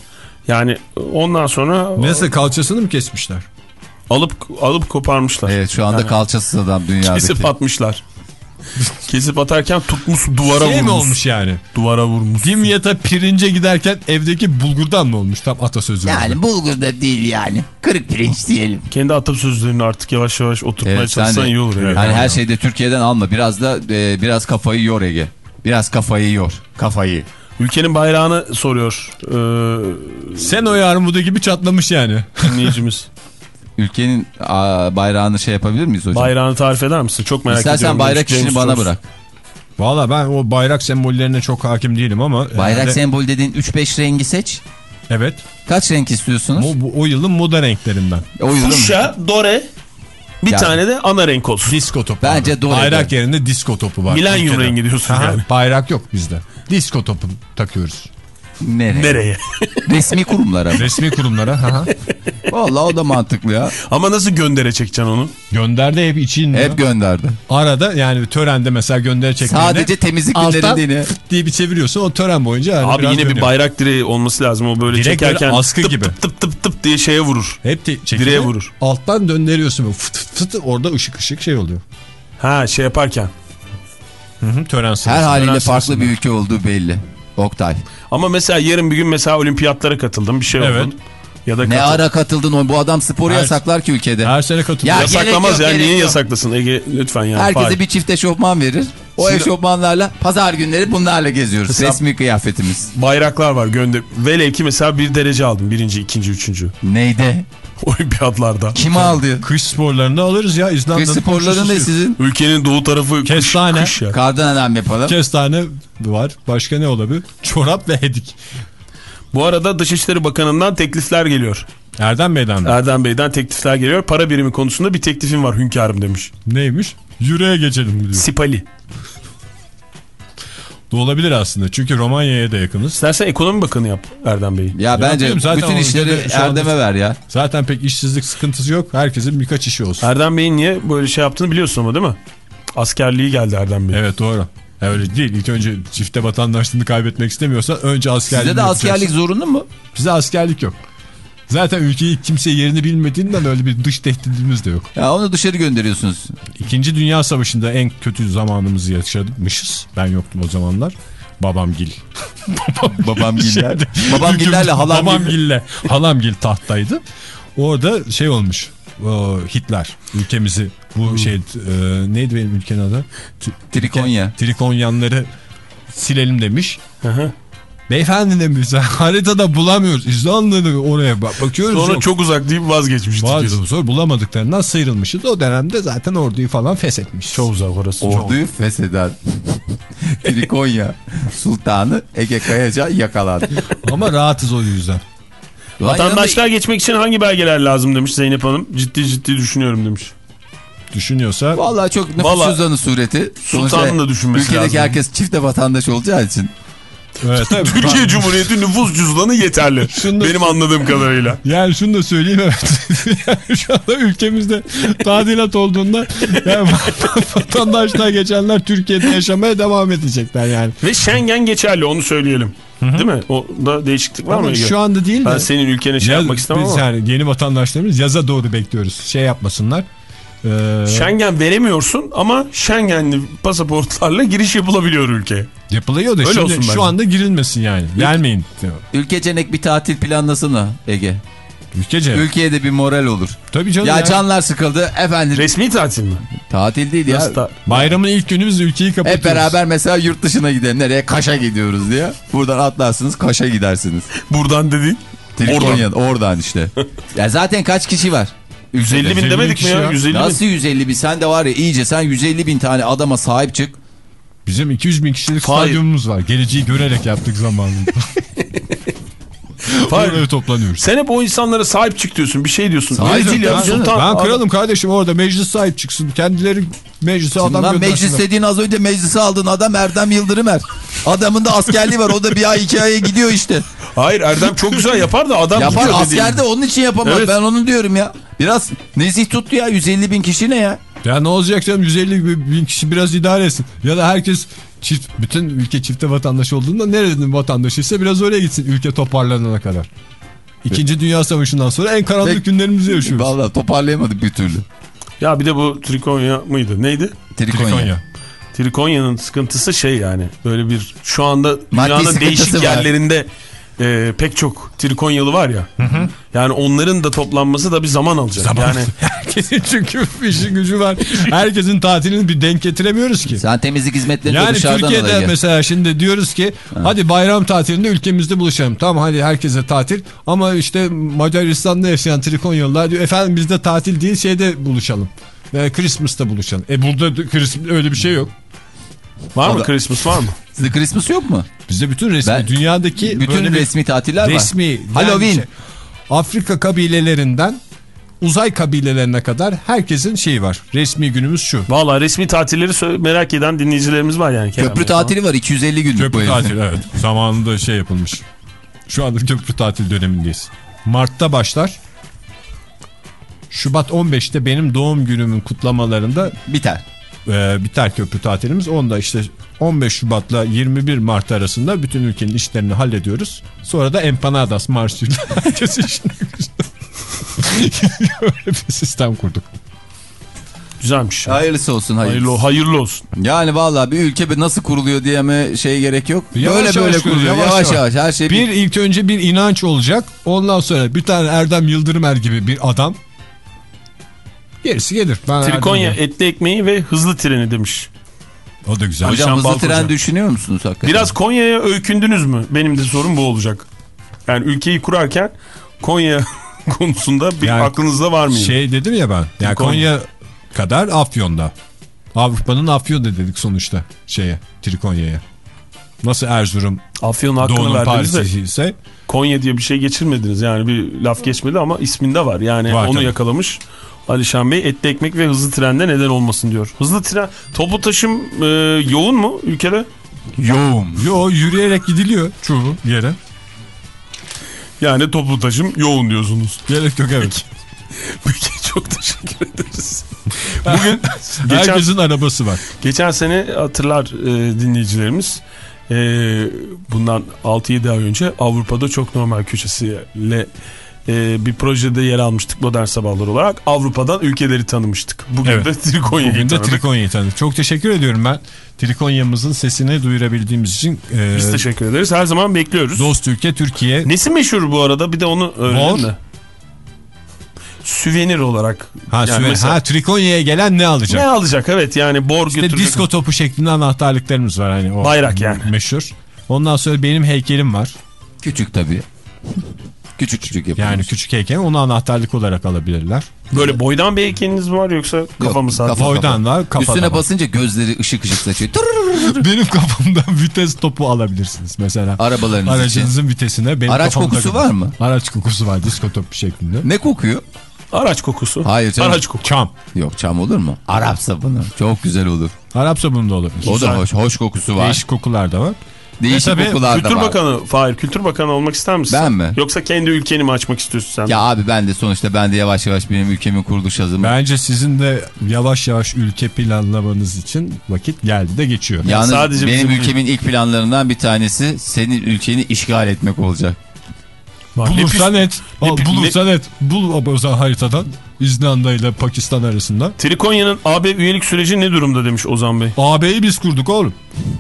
Speaker 6: Yani ondan sonra
Speaker 2: Nasıl kalçasını mı kesmişler?
Speaker 6: Alıp alıp koparmışlar.
Speaker 5: Evet şu anda
Speaker 6: Yani
Speaker 5: kalçasız adam dünyadaki.
Speaker 6: Kesip atmışlar. Kesip atarken tutmuş duvara
Speaker 2: Şey mi
Speaker 6: vurmuş.
Speaker 2: olmuş yani?
Speaker 6: Duvara vurmuş.
Speaker 2: Dimyat'a pirince giderken evdeki bulgurdan mı olmuş? Tam atasözü.
Speaker 5: Yani bulgur da değil yani. Kırık pirinç diyelim.
Speaker 6: Kendi atasözlerini artık yavaş yavaş oturtmaya
Speaker 5: Evet,
Speaker 6: çalışsan
Speaker 5: de-
Speaker 6: iyi olur. Yani.
Speaker 5: Hani her şeyde Türkiye'den alma. Biraz da e, biraz kafayı yor Ege. Biraz kafayı yor. Kafayı.
Speaker 6: Ülkenin bayrağını soruyor e,
Speaker 2: Sen o armudu gibi çatlamış yani.
Speaker 6: dinleyicimiz.
Speaker 5: Ülkenin bayrağını şey yapabilir miyiz hocam?
Speaker 6: Bayrağını tarif eder misin? Çok merak ediyorum.
Speaker 5: İstersen bayrak
Speaker 6: James
Speaker 5: işini bana bırak.
Speaker 2: Valla ben o bayrak sembollerine çok hakim değilim ama.
Speaker 5: Bayrak
Speaker 2: herhalde-
Speaker 5: sembol dediğin 3-5 rengi seç.
Speaker 2: Evet.
Speaker 5: Kaç renk istiyorsunuz?
Speaker 2: O, bu, o yılın moda renklerinden.
Speaker 5: O yılın
Speaker 6: Fuşya, dore, bir
Speaker 5: Yani-
Speaker 6: tane de ana renk olsun.
Speaker 2: Disko topu.
Speaker 5: Bence doğru.
Speaker 2: Bayrak yerinde disko topu var.
Speaker 6: Milenyum rengi diyorsun
Speaker 2: Aha,
Speaker 6: yani.
Speaker 2: Bayrak yok bizde. Disko topu takıyoruz.
Speaker 5: Nereye?
Speaker 6: Nereye? [LAUGHS]
Speaker 5: Resmi kurumlara.
Speaker 2: Resmi kurumlara. aha.
Speaker 5: Vallahi o da mantıklı ya.
Speaker 6: Ama nasıl göndere çekeceksin onu?
Speaker 2: Gönderdi hep için.
Speaker 5: Hep gönderdi.
Speaker 2: Arada yani törende mesela gönderi çektiğinde.
Speaker 5: Sadece temizlik günlerinde
Speaker 2: diye bir çeviriyorsun o tören boyunca. yani
Speaker 6: Abi yine bir
Speaker 2: dönüyor.
Speaker 6: bayrak direği olması lazım. O böyle
Speaker 2: Direkt böyle
Speaker 6: çekerken
Speaker 2: askı
Speaker 6: tıp,
Speaker 2: gibi.
Speaker 6: tıp tıp tıp tıp diye şeye vurur.
Speaker 2: Hep çekiyor.
Speaker 6: Direğe vurur.
Speaker 2: Alttan döndürüyorsun. böyle Fıt fıt fıt orada ışık ışık şey oluyor.
Speaker 6: Ha şey yaparken.
Speaker 2: Hı hı, tören sırasında.
Speaker 5: Her haliyle
Speaker 2: Tören
Speaker 5: farklı
Speaker 2: sırasında.
Speaker 5: bir ülke olduğu belli. Oktay.
Speaker 6: Ama mesela yarın bir gün mesela olimpiyatlara katıldım bir şey
Speaker 2: Evet.
Speaker 6: oldu. Ya da
Speaker 5: Ne ara katıldın bu adam sporu
Speaker 2: Her-
Speaker 5: yasaklar ki ülkede.
Speaker 2: Her sene katılıyor.
Speaker 5: Ya
Speaker 6: Yasaklamaz ya niye
Speaker 5: yok.
Speaker 6: yasaklasın Ege lütfen ya.
Speaker 5: Herkese
Speaker 6: Fahir.
Speaker 5: bir çift eşofman verir. O
Speaker 6: Şimdi-
Speaker 5: eşofmanlarla pazar günleri bunlarla geziyoruz.
Speaker 6: Mesela-
Speaker 5: Resmi kıyafetimiz.
Speaker 6: Bayraklar var gönder. Velev ki mesela bir derece aldım birinci, ikinci, üçüncü.
Speaker 5: Neydi? [LAUGHS]
Speaker 6: Olimpiyatlarda.
Speaker 5: Kim aldı?
Speaker 2: Kış sporlarını alırız ya. İzlanda'nın
Speaker 5: Kış sporları ne
Speaker 2: suyu.
Speaker 5: sizin?
Speaker 6: Ülkenin doğu tarafı kış,
Speaker 2: Kestane.
Speaker 6: kış ya.
Speaker 5: Kardan adam yapalım.
Speaker 2: Kestane var. Başka ne olabilir? Çorap ve hedik.
Speaker 6: Bu arada Dışişleri Bakanı'ndan teklifler geliyor.
Speaker 2: Erdem Bey'den de.
Speaker 6: Erdem Bey'den teklifler geliyor. Para birimi konusunda bir teklifim var hünkârım demiş.
Speaker 2: Neymiş? Yüreğe geçelim diyor.
Speaker 6: Sipali.
Speaker 2: Da olabilir aslında. Çünkü Romanya'ya da yakınız.
Speaker 6: İstersen ekonomi bakanı yap Erdem Bey'i.
Speaker 5: Ya bence
Speaker 2: bilmiyorum, zaten
Speaker 5: bütün işleri Erdem'e ver ya.
Speaker 2: Zaten pek işsizlik sıkıntısı yok. Herkesin birkaç işi olsun.
Speaker 6: Erdem Bey'in niye böyle şey yaptığını biliyorsun ama değil mi? Askerliği geldi Erdem Bey.
Speaker 2: Evet doğru. Ya Öyle değil. İlk önce çifte vatandaşlığını kaybetmek istemiyorsan önce askerlik
Speaker 5: Sizde de askerlik zorunlu mu?
Speaker 2: Bize askerlik yok. Zaten ülkeyi kimse yerini bilmediğinden öyle bir dış tehdidimiz de yok.
Speaker 5: Ya onu dışarı gönderiyorsunuz.
Speaker 2: İkinci Dünya Savaşı'nda en kötü zamanımızı yaşamışız. Ben yoktum o zamanlar. Babamgil. [LAUGHS]
Speaker 5: Babamgiller. Babamgillerle halam
Speaker 2: Babamgille. Halamgil tahttaydı. Orada şey olmuş. o Hitler ülkemizi bu şey e, neydi benim ülkenin adı?
Speaker 5: Trikonya.
Speaker 2: Trikonyanları silelim demiş.
Speaker 6: Hı hı.
Speaker 2: Beyefendi demiş [LAUGHS] haritada bulamıyoruz. İzlanda'da oraya bak bakıyoruz.
Speaker 6: Sonra
Speaker 2: yok.
Speaker 6: çok uzak deyip vazgeçmiştik.
Speaker 2: Bazı sonra bulamadıklarından sıyrılmışız. O dönemde zaten orduyu falan feshetmiş.
Speaker 6: Çok uzak orası. çok.
Speaker 5: Orduyu fesheden [LAUGHS] Trikonya Sultanı Ege Kayaca yakalandı.
Speaker 2: Ama rahatız o yüzden.
Speaker 6: Vatandaşlar geçmek için hangi belgeler lazım demiş Zeynep Hanım. Ciddi ciddi düşünüyorum demiş.
Speaker 2: Düşünüyorsa
Speaker 5: Vallahi çok nüfus
Speaker 6: Vallahi-
Speaker 5: cüzdanı sureti.
Speaker 6: Sultanın da düşünmesi
Speaker 5: Ülkedeki
Speaker 6: lazım.
Speaker 5: herkes çifte vatandaş olacağı için.
Speaker 2: Evet, tabii. [LAUGHS]
Speaker 6: Türkiye Cumhuriyeti nüfus cüzdanı yeterli. [LAUGHS]
Speaker 2: Şunu
Speaker 6: Benim anladığım kadarıyla.
Speaker 2: Yani şunu da söyleyeyim evet. [LAUGHS] yani şu anda ülkemizde tadilat olduğunda yani vatandaşlar geçenler Türkiye'de yaşamaya devam edecekler yani.
Speaker 6: Ve Schengen geçerli onu söyleyelim. Değil mi? O da değişiklik var mı?
Speaker 2: Ama
Speaker 6: Ege?
Speaker 2: şu anda değil de.
Speaker 6: Ben senin ülkene şey yapmak istemem
Speaker 2: biz
Speaker 6: ama.
Speaker 2: yani yeni vatandaşlarımız yaza doğru bekliyoruz. Şey yapmasınlar. Ee,
Speaker 6: Schengen veremiyorsun ama Schengenli pasaportlarla giriş yapılabiliyor ülkeye.
Speaker 2: Yapılıyor da
Speaker 6: Öyle
Speaker 2: şimdi
Speaker 6: bence.
Speaker 2: şu anda girilmesin yani. Gelmeyin. diyor.
Speaker 5: Ülkecenek bir tatil planlasana Ege.
Speaker 2: Ülkece.
Speaker 5: Ülkeye de bir moral olur.
Speaker 2: Tabii canım
Speaker 5: Ya
Speaker 2: ya.
Speaker 5: canlar sıkıldı efendim.
Speaker 6: Resmi tatil mi?
Speaker 5: Tatil değil ya.
Speaker 6: Nasıl ta-
Speaker 2: Bayramın ilk günü biz ülkeyi kapatıyoruz.
Speaker 5: Hep beraber mesela yurt dışına gidelim. Nereye? Kaş'a gidiyoruz diye. Buradan atlarsınız Kaş'a gidersiniz.
Speaker 6: Buradan dediğin.
Speaker 5: Trikonya'dan oradan işte. [LAUGHS] ya zaten kaç kişi var?
Speaker 6: 150 bin
Speaker 2: 150
Speaker 6: demedik mi ya?
Speaker 2: ya.
Speaker 6: 150 bin.
Speaker 5: Nasıl 150 bin? Sen de var ya iyice sen 150 bin tane adama sahip çık.
Speaker 2: Bizim 200 bin kişilik
Speaker 6: Hayır.
Speaker 2: stadyumumuz var. Geleceği görerek yaptık zamanında.
Speaker 6: Hayır. [LAUGHS]
Speaker 2: Oraya toplanıyoruz.
Speaker 6: Sen hep o insanlara sahip çık diyorsun. Bir şey diyorsun.
Speaker 5: Sahip
Speaker 6: değil ya. Sultan,
Speaker 2: Ben kralım kardeşim orada meclis sahip çıksın. Kendileri meclise
Speaker 5: Şimdi
Speaker 2: adam
Speaker 5: lan
Speaker 2: göndersinler.
Speaker 5: meclis dediğin az önce meclise aldığın adam Erdem Yıldırım er. Adamın da askerliği var. O da bir ay iki aya gidiyor işte.
Speaker 6: Hayır Erdem çok güzel yapar da adam
Speaker 5: Yapar
Speaker 6: dediğin.
Speaker 5: askerde onun için yapamaz.
Speaker 6: Evet.
Speaker 5: Ben onu diyorum ya. Biraz nezih tuttu ya 150 bin kişi ne ya?
Speaker 2: Ya ne olacak canım 150 bin kişi biraz idare etsin. Ya da herkes çift, bütün ülke çifte vatandaş olduğunda nerenin vatandaşıysa biraz oraya gitsin ülke toparlanana kadar. İkinci Dünya Savaşı'ndan sonra en karanlık
Speaker 5: Peki.
Speaker 2: günlerimizi yaşıyoruz.
Speaker 5: Vallahi toparlayamadık bir türlü.
Speaker 6: Ya bir de bu Trikonya mıydı? Neydi?
Speaker 5: Trikonya.
Speaker 2: Trikonya.
Speaker 6: Trikonya'nın sıkıntısı şey yani böyle bir şu anda dünyanın değişik
Speaker 5: var.
Speaker 6: E, pek çok Trikonyalı var ya. Yani onların da toplanması da bir zaman alacak. Yani [LAUGHS]
Speaker 2: Herkesin çünkü işi gücü var. Herkesin tatilini bir denk getiremiyoruz ki.
Speaker 5: Sen temizlik hizmetlerini
Speaker 2: Yani
Speaker 5: dışarıdan
Speaker 2: Türkiye'de
Speaker 5: alaya gel.
Speaker 2: mesela şimdi diyoruz ki hadi bayram tatilinde ülkemizde buluşalım. Tamam hadi herkese tatil ama işte Macaristan'da yaşayan Trikonyalılar diyor efendim bizde tatil değil şeyde buluşalım. E, Christmas'ta buluşalım. E burada da Christmas öyle bir şey yok.
Speaker 6: var mı
Speaker 5: Valla-
Speaker 6: Christmas var mı?
Speaker 5: Sizde Christmas yok mu?
Speaker 2: Bizde bütün resmi
Speaker 5: Ben-
Speaker 2: dünyadaki
Speaker 5: Bütün resmi tatiller
Speaker 2: resmi
Speaker 5: var.
Speaker 2: yani
Speaker 5: Halloween.
Speaker 2: şey, Afrika kabilelerinden uzay kabilelerine kadar herkesin şeyi var. Resmi günümüz şu.
Speaker 6: Valla resmi tatilleri merak eden dinleyicilerimiz var yani. Kerem
Speaker 5: Köprü tatili var 250 günlük bu
Speaker 2: Köprü tatili evet. Zamanında şey yapılmış. Şu anda köprü tatil dönemindeyiz. Mart'ta başlar. Şubat 15'te benim doğum günümün kutlamalarında
Speaker 5: Biter.
Speaker 2: E, biter köprü tatilimiz. Onda işte 15 Şubat'la 21 Mart arasında bütün ülkenin işlerini hallediyoruz. Sonra da empanadas marşıyla [LAUGHS] herkes gücüne. Öyle bir sistem kurduk.
Speaker 6: Güzelmiş.
Speaker 5: Hayırlısı olsun hayırlısı.
Speaker 6: Hayırlı, hayırlı olsun.
Speaker 5: Yani vallahi bir ülke bir nasıl kuruluyor diyeme şey gerek yok.
Speaker 2: Yavaş
Speaker 5: böyle
Speaker 2: yavaş
Speaker 5: böyle
Speaker 2: kuruluyor, yavaş
Speaker 5: Yavaş yavaş, her şey
Speaker 2: Bir ilk önce bir inanç olacak. Ondan sonra bir tane Erdem Yıldırımer gibi bir adam. Gerisi gelir. Ben
Speaker 6: Trikonya etli ekmeği ve hızlı treni demiş.
Speaker 2: O da güzel.
Speaker 5: Hocam hızlı
Speaker 6: Balkoca.
Speaker 5: tren düşünüyor musunuz hakikaten?
Speaker 6: Biraz Konya'ya öykündünüz mü? Benim de sorum bu olacak. Yani ülkeyi kurarken Konya [LAUGHS] konusunda bir
Speaker 2: Yani
Speaker 6: aklınızda var mı?
Speaker 2: Şey dedim ya ben. Yani
Speaker 6: Konya.
Speaker 2: Konya kadar Afyon'da. Avrupa'nın Afyon'da dedik sonuçta şeye Trikonya'ya. Nasıl Erzurum
Speaker 6: Afyon'un hakkını
Speaker 2: Doğu'nun
Speaker 6: verdiniz de
Speaker 2: Paris'i ise
Speaker 6: Konya diye bir şey geçirmediniz. Yani bir laf geçmedi ama isminde var. Yani
Speaker 2: Var
Speaker 6: onu
Speaker 2: tabii.
Speaker 6: yakalamış. Alişan Bey etli ekmek ve hızlı trende neden olmasın diyor. Hızlı tren toplu taşım e, yoğun mu ülkede?
Speaker 5: yoğun.
Speaker 2: yo yürüyerek gidiliyor çoğu yere.
Speaker 6: Yani toplu taşım yoğun diyorsunuz.
Speaker 2: Gerek yok evet.
Speaker 6: Peki çok teşekkür ederiz. [LAUGHS] Bugün [LAUGHS] geçen,
Speaker 2: Herkesin arabası var.
Speaker 6: geçen sene hatırlar e, dinleyicilerimiz e, bundan 6-7 ay önce Avrupa'da çok normal köşesiyle e, bir projede yer almıştık modern sabahlar olarak. Avrupa'dan ülkeleri tanımıştık. Bugün
Speaker 2: Evet.
Speaker 6: de Trikonya'yı
Speaker 2: Bugün de
Speaker 6: tanıdık.
Speaker 2: Trikonya'yı tanıdık. Çok teşekkür ediyorum ben. Trikonya'mızın sesini duyurabildiğimiz için. e,
Speaker 6: Biz teşekkür ederiz. Her zaman bekliyoruz.
Speaker 2: Dost ülke Türkiye.
Speaker 6: Nesi meşhur bu arada? Bir de onu öğrenelim de. Süvenir olarak.
Speaker 2: Ha,
Speaker 6: Yani
Speaker 2: Süve-
Speaker 6: mesela-
Speaker 2: ha Trikonya'ya gelen ne alacak?
Speaker 6: Ne alacak? Evet yani bor
Speaker 2: İşte
Speaker 6: götürecek.
Speaker 2: disko topu şeklinde anahtarlıklarımız var hani o
Speaker 6: Bayrak yani.
Speaker 2: meşhur. Ondan sonra benim heykelim var.
Speaker 5: Küçük tabii. Küçük küçük yapılmış.
Speaker 2: Yani küçük heykel onu anahtarlık olarak alabilirler.
Speaker 6: Böyle boydan bir heykeliniz mi var yoksa kafa mı sadece?
Speaker 5: kafa.
Speaker 2: Boydan var kafadan
Speaker 5: Üstüne
Speaker 2: var.
Speaker 5: basınca gözleri ışık ışık saçıyor. [LAUGHS]
Speaker 2: Benim kafamdan vites topu alabilirsiniz mesela.
Speaker 5: Arabalarınız için.
Speaker 2: Aracınızın vitesine benim
Speaker 5: Araç kokusu
Speaker 2: kadar.
Speaker 5: var mı?
Speaker 2: Araç kokusu var disko topu şeklinde.
Speaker 5: Ne kokuyor?
Speaker 6: Araç kokusu.
Speaker 5: Hayır canım.
Speaker 6: Araç kokusu.
Speaker 2: Çam.
Speaker 5: Yok çam olur mu? Arap sabunu. Çok güzel olur.
Speaker 2: Arap sabunu da olabilir.
Speaker 5: O da hoş. Hoş kokusu var.
Speaker 2: Değişik kokular da var.
Speaker 5: Değişik
Speaker 2: E tabii,
Speaker 5: kokular da
Speaker 6: Kültür
Speaker 5: var.
Speaker 6: Bakanı, Fahir Kültür Bakanı olmak ister misin?
Speaker 5: Ben mi?
Speaker 6: Yoksa kendi ülkeni mi açmak istiyorsun sen?
Speaker 5: Ya abi ben de sonuçta ben de yavaş yavaş benim ülkemin kuruluş yazımı.
Speaker 2: Bence sizin de yavaş yavaş ülke planlamanız için vakit geldi de geçiyor.
Speaker 5: Yalnız
Speaker 6: sadece
Speaker 5: benim
Speaker 6: bizim-
Speaker 5: ülkemin ilk planlarından bir tanesi senin ülkeni işgal etmek olacak.
Speaker 2: Bulursan et. Al, Bulursan et. Bul o zaman haritadan. İzlanda ile Pakistan arasında.
Speaker 6: Trikonya'nın AB üyelik süreci ne durumda demiş Ozan Bey.
Speaker 2: AB'yi biz kurduk oğlum.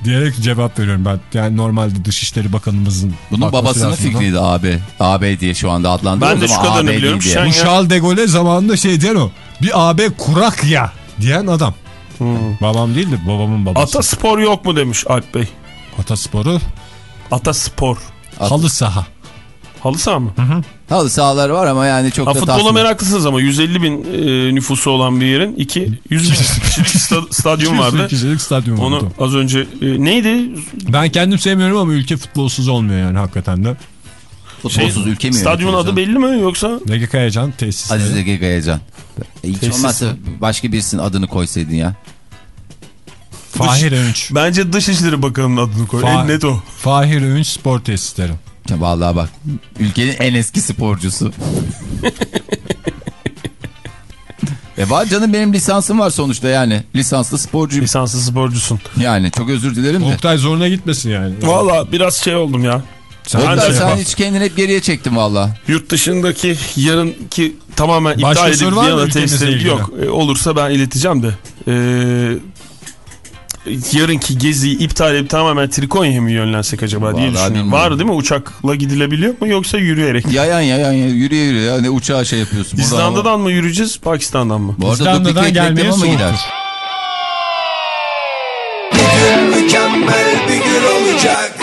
Speaker 2: Diyerek cevap veriyorum ben. Yani normalde Dışişleri Bakanımızın
Speaker 5: Bunun babasının fikriydi AB. AB diye şu anda adlandırıyor.
Speaker 6: Ben de şu kadarını
Speaker 5: AB
Speaker 6: biliyorum.
Speaker 5: diye.
Speaker 2: Bu Charles de Gaulle zamanında şey diyen o. Bir AB kurak ya diyen adam. Babam değil de babamın babası.
Speaker 6: Ataspor yok mu demiş Alp Bey.
Speaker 2: Atasporu
Speaker 6: Ataspor.
Speaker 2: halı saha.
Speaker 6: Halı saha mı?
Speaker 5: Halı sahalar var ama yani çok
Speaker 6: Ha,
Speaker 5: da
Speaker 6: futbola
Speaker 5: tasvip-
Speaker 6: meraklısınız ama 150 bin e, nüfusu olan bir yerin iki 100 bin [LAUGHS] kişilik sta- stadyum vardı.
Speaker 2: Kişilik stadyum
Speaker 6: Onu az önce e, neydi?
Speaker 2: Ben kendim sevmiyorum ama ülke futbolsuz olmuyor yani hakikaten de.
Speaker 5: Futbolsuz ülke mi
Speaker 6: Stadyumun adı belli mi yoksa?
Speaker 2: Ege Kayacan tesisleri.
Speaker 5: Aziz Ege Kayacan. E, Hiç
Speaker 6: Tesis
Speaker 5: olmazsa başka birisinin adını koysaydın ya.
Speaker 2: Fahir Öğünç.
Speaker 6: Bence Dışişleri Bakanı'nın adını koy.
Speaker 2: Fa-
Speaker 6: En net o.
Speaker 2: Fahir Öğünç spor tesisleri.
Speaker 5: Ya Vallahi bak ülkenin en eski sporcusu. [LAUGHS] e var canım benim lisansım var sonuçta yani. Lisanslı sporcuyum.
Speaker 6: Lisanslı sporcusun.
Speaker 5: Yani çok özür dilerim de.
Speaker 2: Oktay zoruna gitmesin yani.
Speaker 6: Valla biraz şey oldum ya.
Speaker 2: Sen
Speaker 6: Ben
Speaker 5: Oktay
Speaker 6: de-
Speaker 5: sen hiç kendini hep geriye çektin valla.
Speaker 6: Yurt dışındaki yarınki tamamen iptal
Speaker 2: Başka
Speaker 6: edip
Speaker 2: mı
Speaker 6: Viyana
Speaker 2: ülkemizle
Speaker 6: testleri
Speaker 2: ilgili?
Speaker 6: yok. E, olursa ben ileteceğim de. E, yarınki geziyi iptal edip tamamen Trikonya'ya mı yönlensek acaba diye
Speaker 5: Vallahi
Speaker 6: düşünüyorum.
Speaker 5: bilmiyorum.
Speaker 6: Var değil mi? Uçakla gidilebiliyor mu yoksa yürüyerek?
Speaker 5: Yayan yayan ya, yürüye yürüye ya ne uçağa şey yapıyorsun. Burada ama-
Speaker 6: İzlanda'dan mı yürüyeceğiz Pakistan'dan mı?
Speaker 5: Bu arada
Speaker 2: İzlanda'dan gelmeye
Speaker 5: mı gider?
Speaker 2: soğuktur.
Speaker 1: Mükemmel bir gün olacak